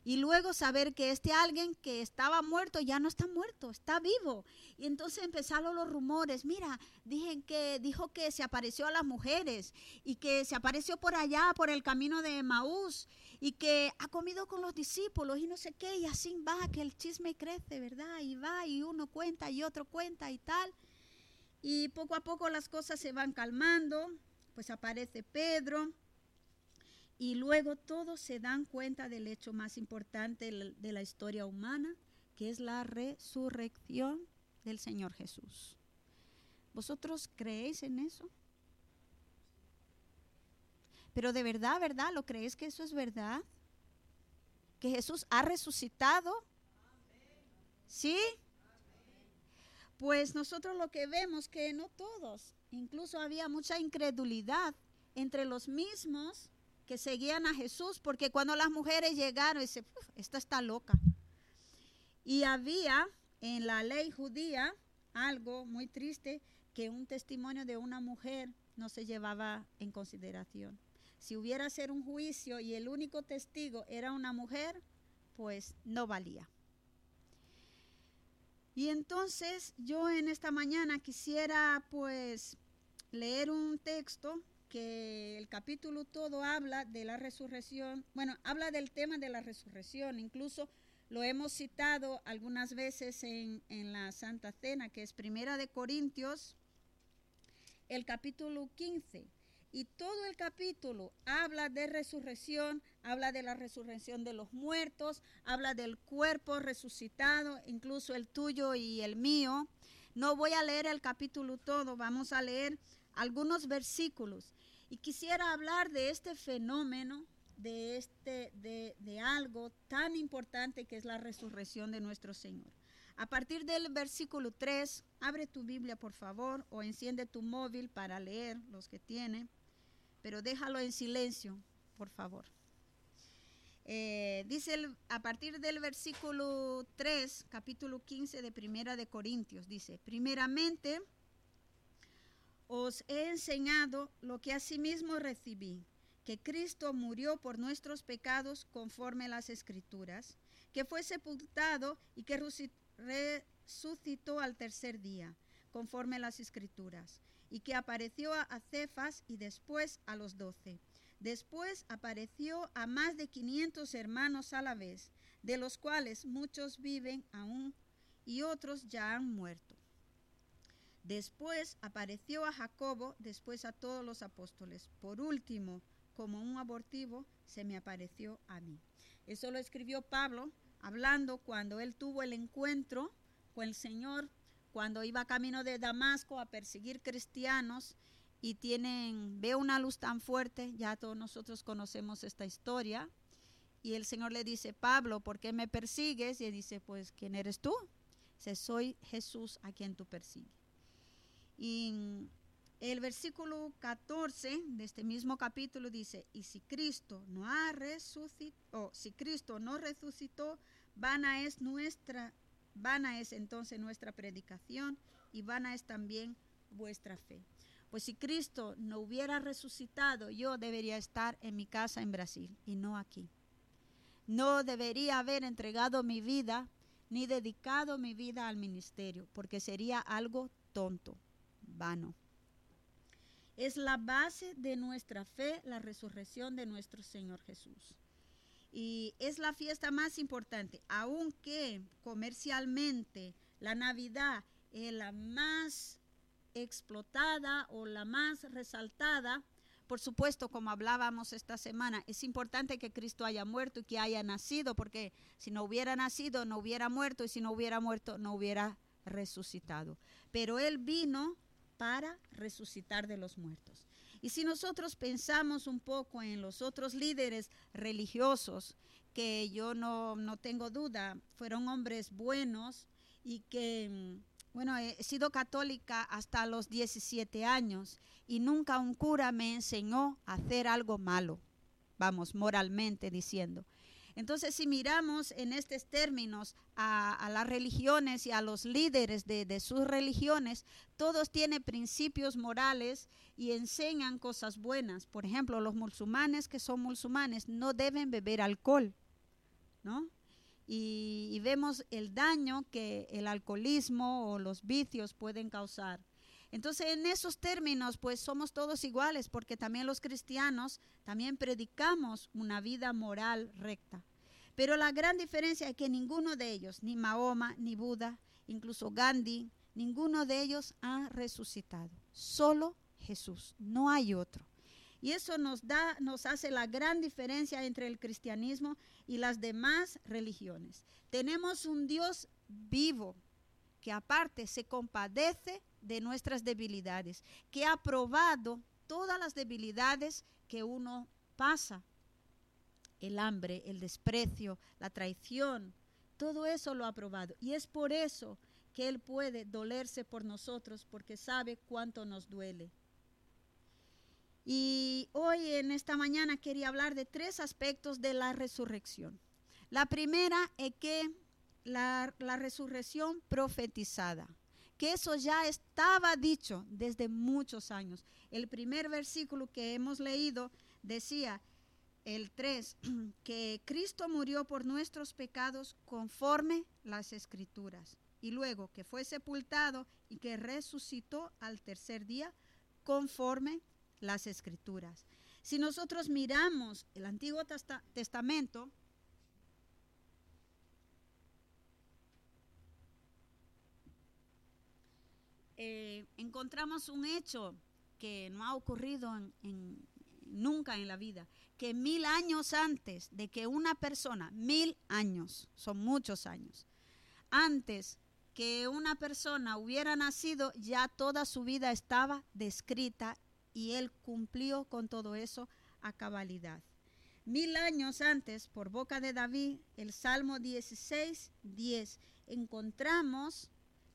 Y luego saber que este alguien que estaba muerto ya no está muerto, está vivo. Y entonces empezaron los rumores. Mira, dije que, dijo que se apareció a las mujeres y que se apareció por allá, por el camino de Maús y que ha comido con los discípulos y no sé qué. Y así va, que el chisme crece, ¿verdad? Y va y uno cuenta y otro cuenta y tal. Y poco a poco las cosas se van calmando. Pues aparece Pedro. Y luego todos se dan cuenta del hecho más importante de la- historia humana, que es la resurrección del Señor Jesús. ¿Vosotros creéis en eso? Pero de verdad, ¿verdad? ¿Lo creéis que eso es verdad? ¿Que Jesús ha resucitado? ¿Sí? Pues nosotros lo que vemos que no todos, incluso había mucha incredulidad entre los mismos que seguían a Jesús, porque cuando las mujeres llegaron, dice, "Uf, esta está loca. Y había en la ley judía algo muy triste, que un testimonio de una mujer no se llevaba en consideración. Si hubiera ser un juicio y el único testigo era una mujer, pues no valía. Y entonces yo en esta mañana quisiera pues leer un texto que el capítulo todo habla de la resurrección, bueno, habla del tema de la resurrección, incluso lo hemos citado algunas veces en, en la Santa Cena, que es Primera de Corintios, el capítulo 15. Y todo el capítulo habla de resurrección, habla de la resurrección de los muertos, habla del cuerpo resucitado, incluso el tuyo y el mío. No voy a leer el capítulo todo, vamos a leer algunos versículos. Y quisiera hablar de este fenómeno, de, este, de, de algo tan importante que es la resurrección de nuestro Señor. A partir del versículo 3, abre tu Biblia por favor o enciende tu móvil para leer los que tiene, pero déjalo en silencio, por favor. Eh, dice a partir del versículo 3, capítulo 15 de Primera de Corintios, dice, primeramente os he enseñado lo que asimismo recibí, que Cristo murió por nuestros pecados conforme las escrituras, que fue sepultado y que resuc- resucitó al tercer día, conforme las escrituras, y que apareció a Cefas y después a los doce. Después apareció a más de 500 hermanos a la vez, de los cuales muchos viven aún y otros ya han muerto. Después apareció a Jacobo, después a todos los apóstoles. Por último, como un abortivo, se me apareció a mí. Eso lo escribió Pablo, hablando cuando él tuvo el encuentro con el Señor, cuando iba camino de Damasco a perseguir cristianos y tienen, ve una luz tan fuerte, ya todos nosotros conocemos esta historia. Y el Señor le dice, Pablo, ¿por qué me persigues? Y él dice, pues, ¿quién eres tú? Dice, soy Jesús a quien tú persigues. Y el versículo 14 de este mismo capítulo dice, y si Cristo no ha resucitado, si Cristo no resucitó, vana es nuestra, vana es entonces nuestra predicación y vana es también vuestra fe. Pues si Cristo no hubiera resucitado, yo debería estar en mi casa en Brasil y no aquí. No debería haber entregado mi vida ni dedicado mi vida al ministerio, porque sería algo tonto, vano. Es la base de nuestra fe, la resurrección de nuestro Señor Jesús. Y es la fiesta más importante, aunque comercialmente la Navidad es la más explotada o la más resaltada, por supuesto, como hablábamos esta semana, es importante que Cristo haya muerto y que haya nacido, porque si no hubiera nacido, no hubiera muerto, y si no hubiera muerto, no hubiera resucitado. Pero Él vino para resucitar de los muertos. Y si nosotros pensamos un poco en los otros líderes religiosos, que yo no, no tengo duda, fueron hombres buenos y que, mm, bueno, he sido católica hasta los 17 años y nunca un cura me enseñó a hacer algo malo, vamos, moralmente diciendo. Entonces, si miramos en estos términos a, las religiones y a los líderes de, de sus religiones, todos tienen principios morales y enseñan cosas buenas. Por ejemplo, los musulmanes que son musulmanes no deben beber alcohol, ¿no? Y, vemos el daño que el alcoholismo o los vicios pueden causar. Entonces, en esos términos, pues somos todos iguales, porque también los cristianos también predicamos una vida moral recta. Pero la gran diferencia es que ninguno de ellos, ni Mahoma, ni Buda, incluso Gandhi, ninguno de ellos ha resucitado. Solo Jesús, no hay otro. Y eso nos da, nos hace la gran diferencia entre el cristianismo y las demás religiones. Tenemos un Dios vivo que aparte se compadece de nuestras debilidades, que ha probado todas las debilidades que uno pasa. El hambre, el desprecio, la traición, todo eso lo ha probado. Y es por eso que Él puede dolerse por nosotros, porque sabe cuánto nos duele. Y hoy en esta mañana quería hablar de tres aspectos de la resurrección. La primera es que la, resurrección profetizada que eso ya estaba dicho desde muchos años. El primer versículo que hemos leído decía, el 3, que Cristo murió por nuestros pecados conforme las escrituras, y luego que fue sepultado y que resucitó al tercer día conforme las escrituras. Si nosotros miramos el Antiguo Testa- Testamento, eh, encontramos un hecho que no ha ocurrido nunca en la vida, que mil años antes de que una persona, mil años, son muchos años, antes que una persona hubiera nacido, ya toda su vida estaba descrita y él cumplió con todo eso a cabalidad. Mil años antes, por boca de David, el Salmo 16, 10, encontramos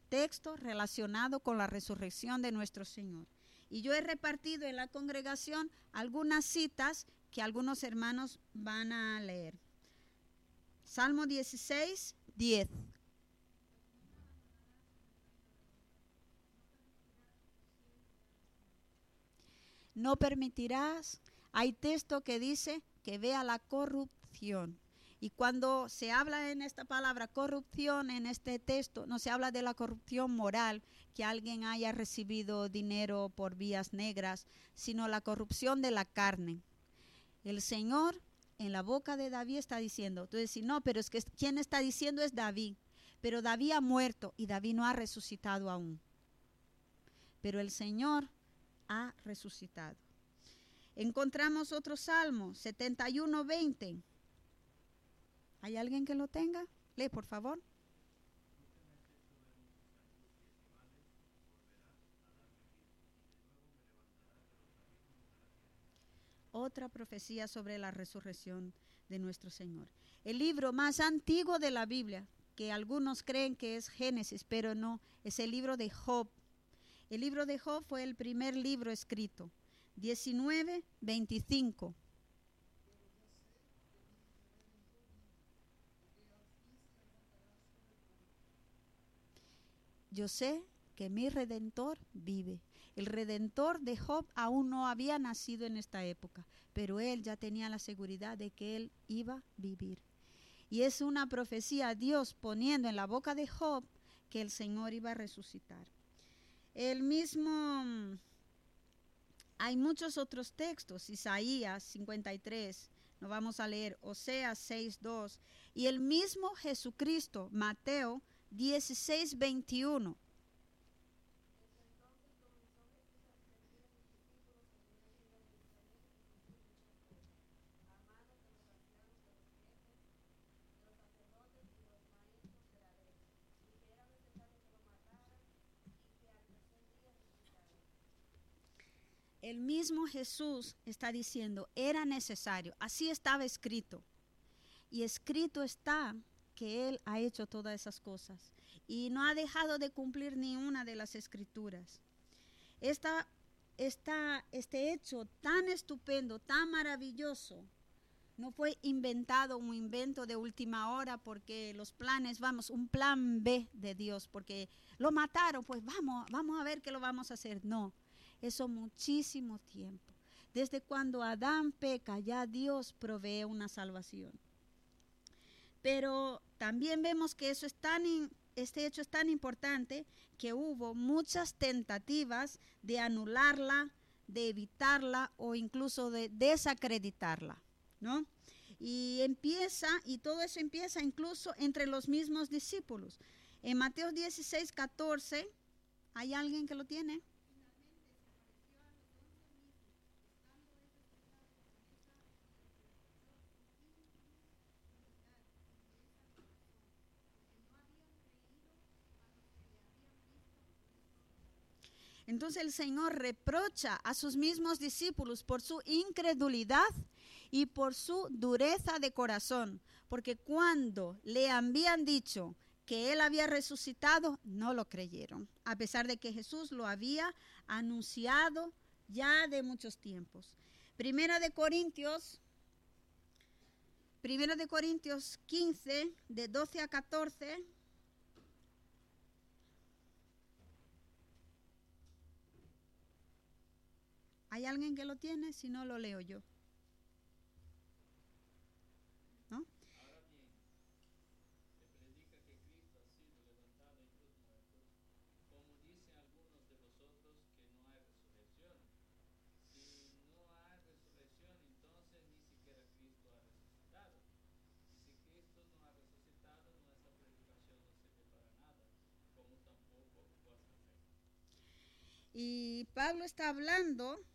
texto relacionado con la resurrección de nuestro Señor. Y yo he repartido en la congregación algunas citas que algunos hermanos van a leer. Salmo 16, 10. No permitirás, hay texto que dice que vea la corrupción. Y cuando se habla en esta palabra corrupción, en este texto, no se habla de la corrupción moral, que alguien haya recibido dinero por vías negras, sino la corrupción de la carne. El Señor en la boca de David está diciendo, tú decís, no, pero es que quien está diciendo es David, pero David ha muerto y David no ha resucitado aún. Pero el Señor ha resucitado. Encontramos otro salmo, 71, 20. ¿Hay alguien que lo tenga? Lee, por favor. Otra profecía sobre la resurrección de nuestro Señor. El libro más antiguo de la Biblia, que algunos creen que es Génesis, pero no, es el libro de Job. El libro de Job fue el primer libro escrito. 19, 25. Yo sé que mi redentor vive. El redentor de Job aún no había nacido en esta época, pero él ya tenía la seguridad de que él iba a vivir. Y es una profecía a Dios poniendo en la boca de Job que el Señor iba a resucitar. El mismo, mm, hay muchos otros textos, Isaías 53, no vamos a leer, Oseas 6.2, y el mismo Jesucristo, Mateo 16, 21. El mismo Jesús está diciendo, era necesario, así estaba escrito. Y escrito está que Él ha hecho todas esas cosas y no ha dejado de cumplir ni una de las escrituras. Esta, esta, este hecho tan estupendo, tan maravilloso, no fue inventado un invento de última hora porque los planes, vamos, un plan B de Dios, porque lo mataron, pues vamos, vamos a ver qué lo vamos a hacer. No, eso muchísimo tiempo. Desde cuando Adán peca, ya Dios provee una salvación. Pero también vemos que eso es tan este hecho es tan importante que hubo muchas tentativas de anularla, de evitarla o incluso de desacreditarla, ¿no? Y empieza, y todo eso empieza incluso entre los mismos discípulos. En Mateo 16, 14, ¿hay alguien que lo tiene? Entonces el Señor reprocha a sus mismos discípulos por su incredulidad y por su dureza de corazón, porque cuando le habían dicho que Él había resucitado, no lo creyeron, a pesar de que Jesús lo había anunciado ya de muchos tiempos. Primera de Corintios, Primera de Corintios 15, de 12 a 14. ¿Hay alguien que lo tiene? Si no, lo leo yo. ¿No? Y Pablo está hablando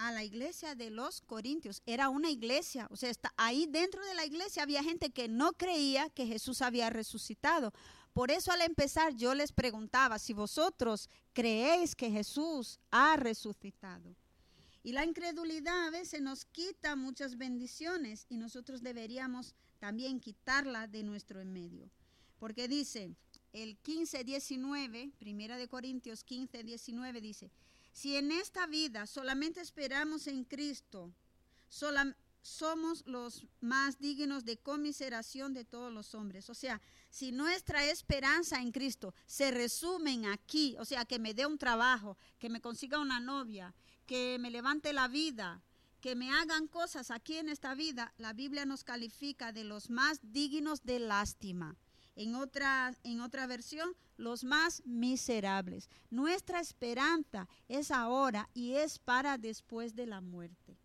a la iglesia de los Corintios. Era una iglesia, o sea, está, ahí dentro de la iglesia había gente que no creía que Jesús había resucitado. Por eso al empezar yo les preguntaba si vosotros creéis que Jesús ha resucitado. Y la incredulidad a veces nos quita muchas bendiciones y nosotros deberíamos también quitarla de nuestro en medio. Porque dice el 15, 19, primera de Corintios 15, 19 dice, si en esta vida solamente esperamos en Cristo, somos los más dignos de conmiseración de todos los hombres. O sea, si nuestra esperanza en Cristo se resume en aquí, o sea, que me dé un trabajo, que me consiga una novia, que me levante la vida, que me hagan cosas aquí en esta vida, la Biblia nos califica de los más dignos de lástima. En otra, en otra versión, los más miserables. Nuestra esperanza es ahora y es para después de la muerte.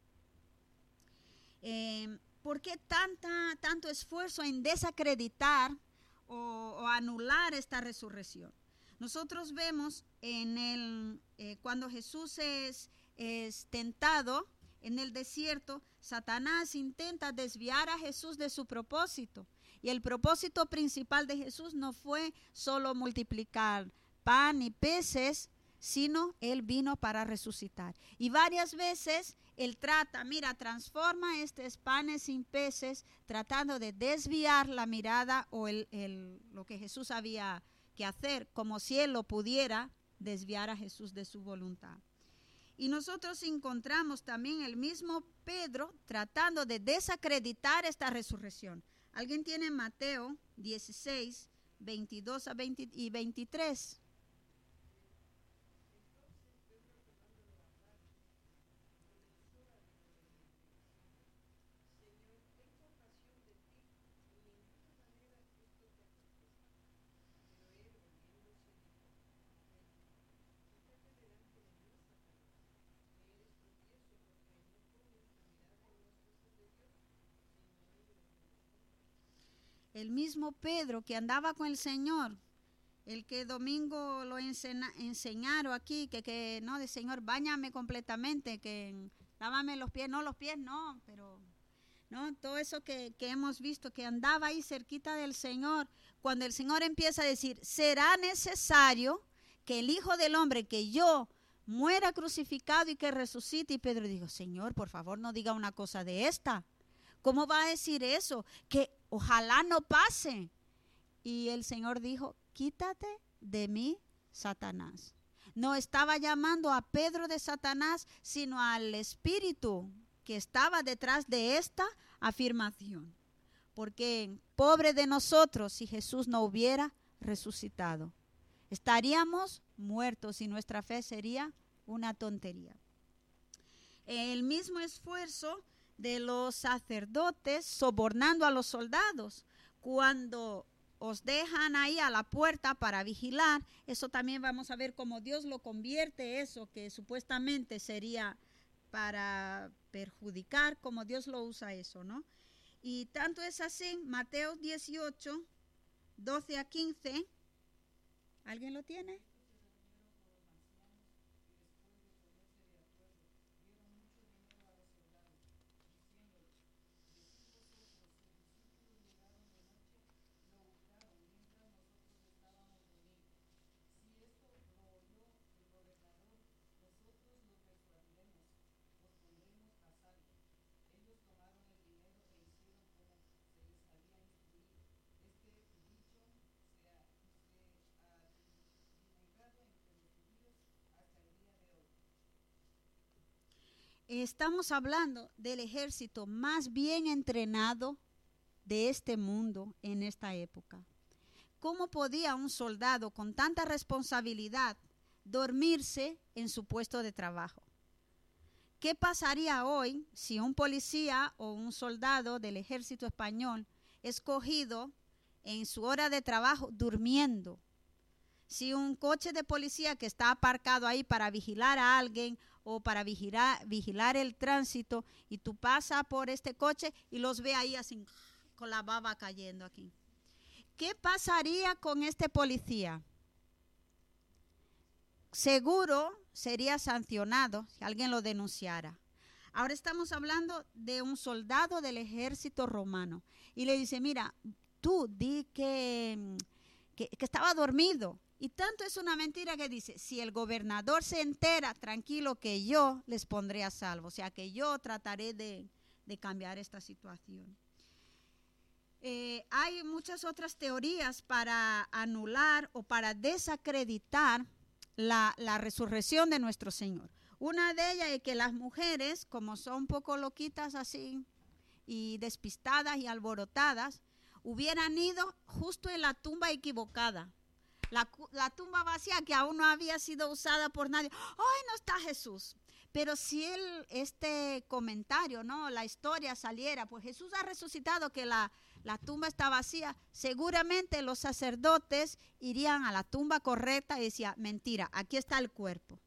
Eh, ¿Por qué tanta, tanto esfuerzo en desacreditar o, anular esta resurrección? Nosotros vemos en el, eh, cuando Jesús es, es tentado en el desierto, Satanás intenta desviar a Jesús de su propósito. Y el propósito principal de Jesús no fue solo multiplicar pan y peces, sino Él vino para resucitar. Y varias veces Él trata, mira, transforma estos panes sin peces, tratando de desviar la mirada o el, lo que Jesús había que hacer, como si Él lo pudiera desviar a Jesús de su voluntad. Y nosotros encontramos también el mismo Pedro tratando de desacreditar esta resurrección. ¿Alguien tiene Mateo 16, 22 a 20 y 23? El mismo Pedro que andaba con el Señor, el que domingo lo enseñaron aquí, que, que no, de Señor, bañame completamente, que lávame los pies, no los pies, no, pero ¿no? Todo eso que, que hemos visto, que andaba ahí cerquita del Señor, cuando el Señor empieza a decir, será necesario que el Hijo del Hombre, que yo muera crucificado y que resucite. Y Pedro dijo, Señor, por favor, no diga una cosa de esta. ¿Cómo va a decir eso? Que ojalá no pase. Y el Señor dijo, quítate de mí, Satanás. No estaba llamando a Pedro de Satanás, sino al Espíritu que estaba detrás de esta afirmación. Porque pobre de nosotros si Jesús no hubiera resucitado. Estaríamos muertos y nuestra fe sería una tontería. El mismo esfuerzo de los sacerdotes sobornando a los soldados cuando os dejan ahí a la puerta para vigilar, eso también vamos a ver cómo Dios lo convierte, eso que supuestamente sería para perjudicar, como Dios lo usa eso, ¿no? Y tanto es así, Mateo 18, 12 a 15, ¿alguien lo tiene? Estamos hablando del ejército más bien entrenado de este mundo en esta época. ¿Cómo podía un soldado con tanta responsabilidad dormirse en su puesto de trabajo? ¿Qué pasaría hoy si un policía o un soldado del ejército español es cogido en su hora de trabajo durmiendo? Si un coche de policía que está aparcado ahí para vigilar a alguien o para vigilar, el tránsito y tú pasas por este coche y los ve ahí así con la baba cayendo aquí. ¿Qué pasaría con este policía? Seguro sería sancionado si alguien lo denunciara. Ahora estamos hablando de un soldado del ejército romano y le dice, mira, tú di que, que estaba dormido. Y tanto es una mentira que dice, si el gobernador se entera, tranquilo que yo les pondré a salvo, o sea que yo trataré de, de cambiar esta situación. Eh, hay muchas otras teorías para anular o para desacreditar la, la, resurrección de nuestro Señor. Una de ellas es que las mujeres, como son un poco loquitas así y despistadas y alborotadas, hubieran ido justo en la tumba equivocada. La, la, tumba vacía que aún no había sido usada por nadie. ¡Ay, no está Jesús! Pero si él, este comentario, ¿no? La historia saliera, pues Jesús ha resucitado, que la, la tumba está vacía, seguramente los sacerdotes irían a la tumba correcta y decían, mentira, aquí está el cuerpo.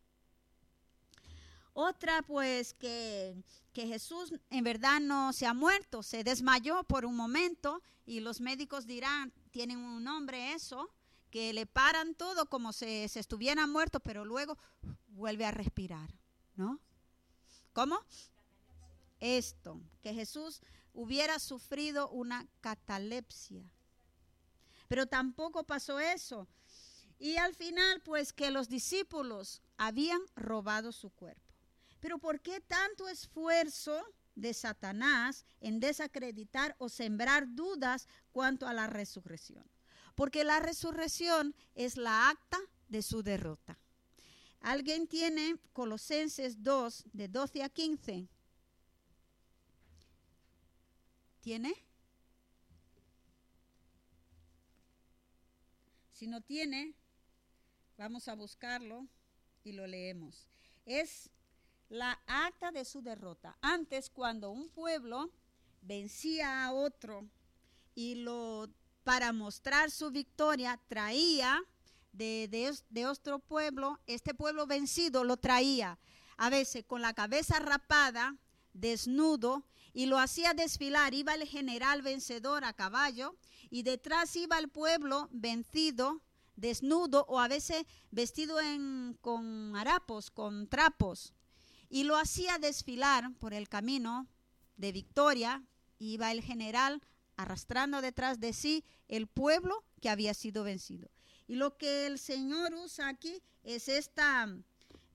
Otra, pues, que, que, Jesús en verdad no se ha muerto, se desmayó por un momento y los médicos dirán, tienen un nombre eso, que le paran todo como si se, estuviera muerto, pero luego vuelve a respirar, ¿no? ¿Cómo? Esto, que Jesús hubiera sufrido una catalepsia. Pero tampoco pasó eso. Y al final, pues que los discípulos habían robado su cuerpo. Pero ¿por qué tanto esfuerzo de Satanás en desacreditar o sembrar dudas cuanto a la resurrección? Porque la resurrección es la acta de su derrota. ¿Alguien tiene Colosenses 2, de 12 a 15? ¿Tiene? Si no tiene, vamos a buscarlo y lo leemos. Es la acta de su derrota. Antes, cuando un pueblo vencía a otro y lo para mostrar su victoria traía de, otro pueblo, este pueblo vencido lo traía a veces con la cabeza rapada, desnudo, y lo hacía desfilar. Iba el general vencedor a caballo y detrás iba el pueblo vencido, desnudo o a veces vestido con harapos, con trapos. Y lo hacía desfilar por el camino de victoria. Iba el general arrastrando detrás de sí el pueblo que había sido vencido. Y lo que el Señor usa aquí es esta,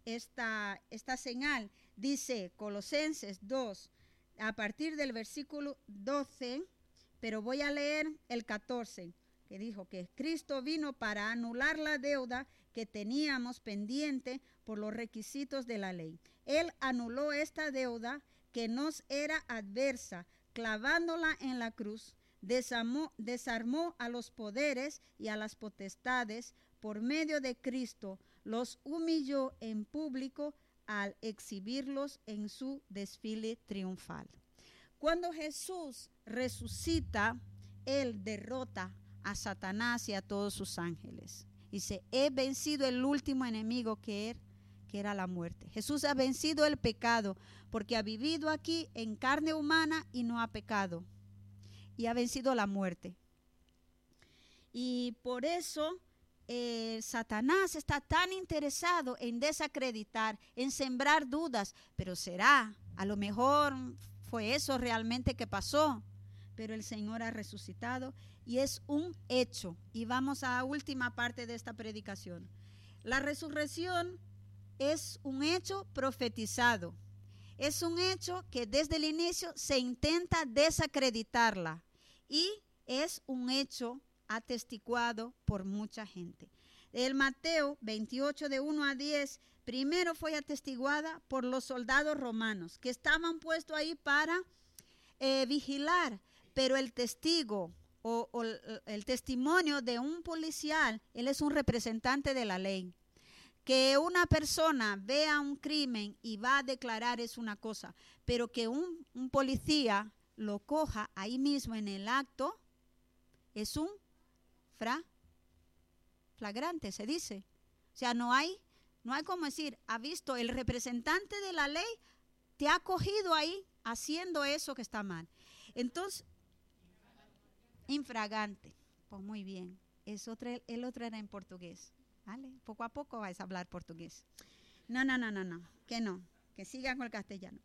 esta, esta señal. Dice Colosenses 2, a partir del versículo 12, pero voy a leer el 14, que dijo que Cristo vino para anular la deuda que teníamos pendiente por los requisitos de la ley. Él anuló esta deuda que nos era adversa, clavándola en la cruz, desarmó, a los poderes y a las potestades por medio de Cristo, los humilló en público al exhibirlos en su desfile triunfal. Cuando Jesús resucita, Él derrota a Satanás y a todos sus ángeles. Dice, he vencido el último enemigo que era, que era la muerte. Jesús ha vencido el pecado porque ha vivido aquí en carne humana y no ha pecado. Y ha vencido la muerte. Y por eso eh, Satanás está tan interesado en desacreditar, en sembrar dudas, pero será, a lo mejor fue eso realmente que pasó, pero el Señor ha resucitado y es un hecho. Y vamos a la última parte de esta predicación. La resurrección es un hecho profetizado. Es un hecho que desde el inicio se intenta desacreditarla y es un hecho atestiguado por mucha gente. El Mateo 28 de 1 a 10, primero fue atestiguada por los soldados romanos que estaban puestos ahí para eh, vigilar, pero el testigo o, o el, testimonio de un policial, él es un representante de la ley. Que una persona vea un crimen y va a declarar es una cosa, pero que un, policía lo coja ahí mismo en el acto es un fra, flagrante, se dice. O sea, no hay, no hay como decir, ha visto el representante de la ley, te ha cogido ahí haciendo eso que está mal. Entonces, infragante, pues muy bien. Es otro, el otro era en portugués, ¿vale? Poco a poco vais a hablar portugués. No, no, no, no, no, que no, que sigan con el castellano.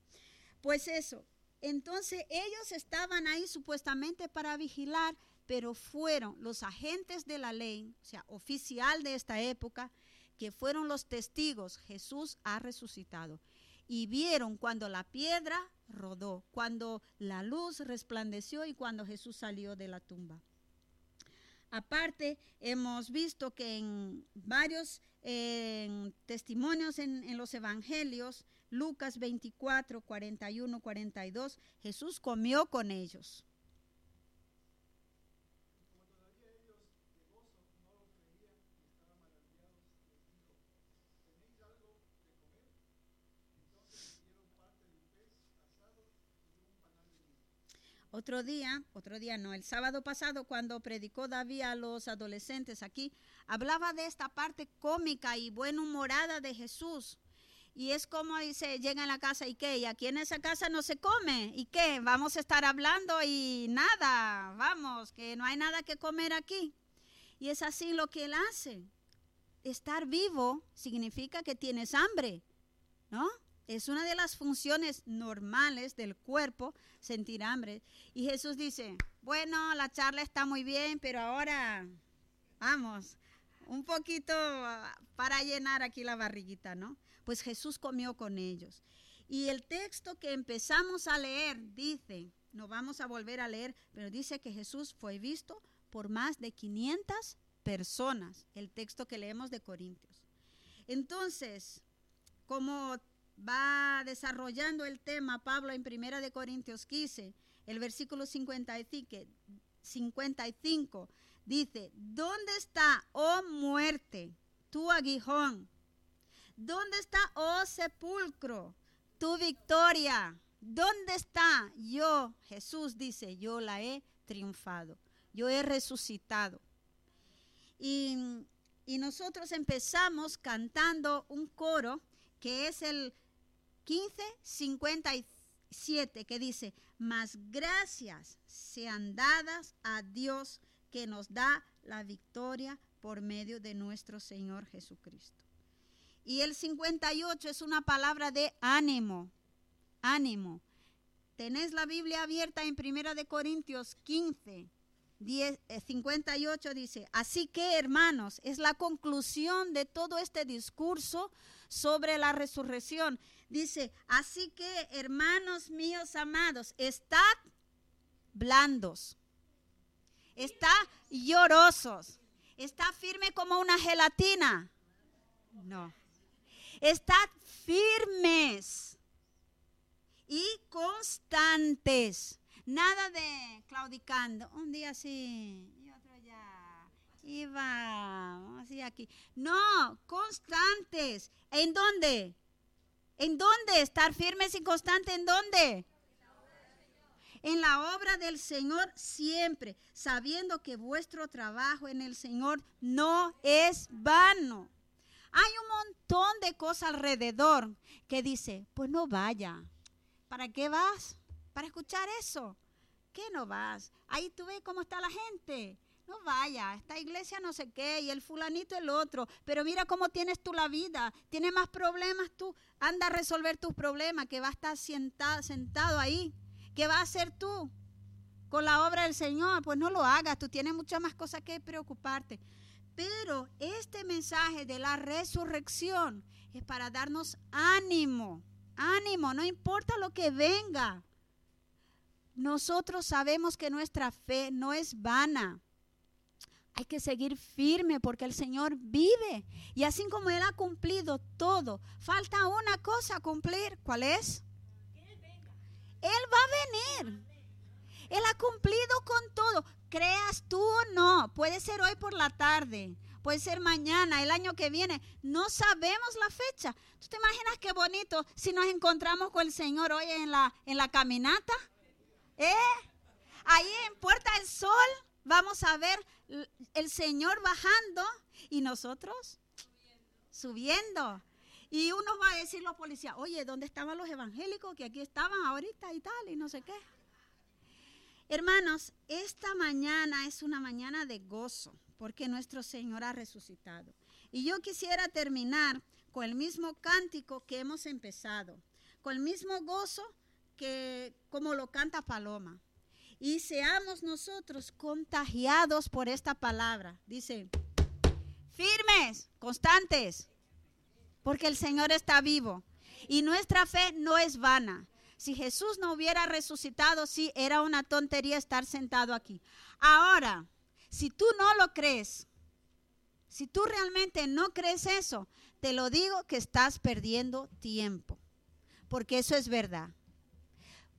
Pues eso, entonces ellos estaban ahí supuestamente para vigilar, pero fueron los agentes de la ley, o sea, oficial de esta época, que fueron los testigos, Jesús ha resucitado. Y vieron cuando la piedra rodó, cuando la luz resplandeció y cuando Jesús salió de la tumba. Aparte, hemos visto que en varios testimonios en, en, los evangelios, Lucas 24, 41, 42, Jesús comió con ellos. Otro día, otro día no, el sábado pasado cuando predicó David a los adolescentes aquí, hablaba de esta parte cómica y buenhumorada de Jesús. Y es como dice, llega a la casa y qué, y aquí en esa casa no se come, y qué, vamos a estar hablando y nada, vamos, que no hay nada que comer aquí. Y es así lo que él hace. Estar vivo significa que tienes hambre, ¿no? Es una de las funciones normales del cuerpo sentir hambre. Y Jesús dice, bueno, la charla está muy bien, pero ahora vamos, un poquito para llenar aquí la barriguita, ¿no? Pues Jesús comió con ellos. Y el texto que empezamos a leer dice, no vamos a volver a leer, pero dice que Jesús fue visto por más de 500 personas, el texto que leemos de Corintios. Entonces, como va desarrollando el tema Pablo en Primera de Corintios 15, el versículo 55, 55 dice, ¿dónde está, oh muerte, tu aguijón? ¿Dónde está, oh sepulcro, tu victoria? ¿Dónde está yo? Jesús dice, yo la he triunfado, yo he resucitado. Y, y nosotros empezamos cantando un coro que es el 1557 que dice, más gracias sean dadas a Dios que nos da la victoria por medio de nuestro Señor Jesucristo. Y el 58 es una palabra de ánimo, ánimo. Tenés la Biblia abierta en Primera de Corintios 15, 10, 58 dice, así que hermanos, es la conclusión de todo este discurso sobre la resurrección. Dice, así que hermanos míos amados, estad blandos, está llorosos, está firme como una gelatina. No. Estad firmes y constantes. Nada de claudicando. Un día sí y otro ya. Iba así aquí. No, constantes. ¿En dónde? ¿En dónde? Estar firmes y constantes. ¿En dónde? En la obra del Señor siempre, sabiendo que vuestro trabajo en el Señor no es vano. Hay un montón de cosas alrededor que dice, pues no vaya. ¿Para qué vas? Para escuchar eso. ¿Qué no vas? Ahí tú ves cómo está la gente. No vaya, esta iglesia no sé qué, y el fulanito el otro. Pero mira cómo tienes tú la vida. Tienes más problemas tú. Anda a resolver tus problemas, que va a estar sentado, ahí. ¿Qué vas a hacer tú con la obra del Señor? Pues no lo hagas, tú tienes muchas más cosas que preocuparte. Pero este mensaje de la resurrección es para darnos ánimo, ánimo, no importa lo que venga. Nosotros sabemos que nuestra fe no es vana. Hay que seguir firme porque el Señor vive. Y así como Él ha cumplido todo, falta una cosa cumplir. ¿Cuál es? Él va a venir. Él ha cumplido con todo. Creas tú o no. Puede ser hoy por la tarde. Puede ser mañana, el año que viene. No sabemos la fecha. ¿Tú te imaginas qué bonito si nos encontramos con el Señor hoy en la, en la caminata? ¿Eh? Ahí en Puerta del Sol vamos a ver el Señor bajando y nosotros subiendo. Y uno va a decir los policías, oye, ¿dónde estaban los evangélicos que aquí estaban ahorita y tal y no sé qué? Hermanos, esta mañana es una mañana de gozo porque nuestro Señor ha resucitado. Y yo quisiera terminar con el mismo cántico que hemos empezado, con el mismo gozo que como lo canta Paloma. Y seamos nosotros contagiados por esta palabra. Dice, firmes, constantes, porque el Señor está vivo y nuestra fe no es vana. Si Jesús no hubiera resucitado, sí, era una tontería estar sentado aquí. Ahora, si tú no lo crees, si tú realmente no crees eso, te lo digo que estás perdiendo tiempo, porque eso es verdad.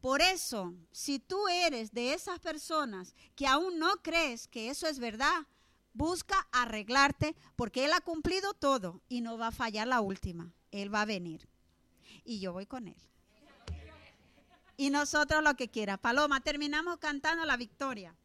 Por eso, si tú eres de esas personas que aún no crees que eso es verdad, busca arreglarte porque Él ha cumplido todo y no va a fallar la última. Él va a venir. Y yo voy con Él. Y nosotros lo que quiera. Paloma, terminamos cantando la victoria.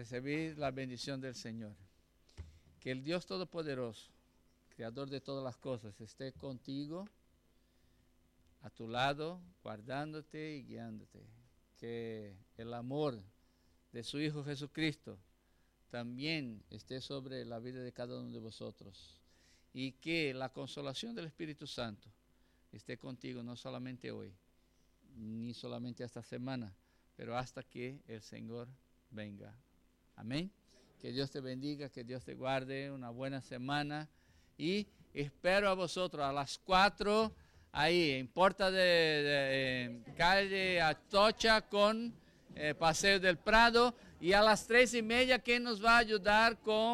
Recibid la bendición del Señor. Que el Dios Todopoderoso, Creador de todas las cosas, esté contigo, a tu lado, guardándote y guiándote. Que el amor de su Hijo Jesucristo también esté sobre la vida de cada uno de vosotros. Y que la consolación del Espíritu Santo esté contigo no solamente hoy, ni solamente esta semana, pero hasta que el Señor venga. Amén. Que Dios te bendiga, que Dios te guarde, una buena semana. Y espero a vosotros a las 4 ahí, en Puerta de, calle Atocha con eh, Paseo del Prado. Y a las tres y media, ¿quién nos va a ayudar con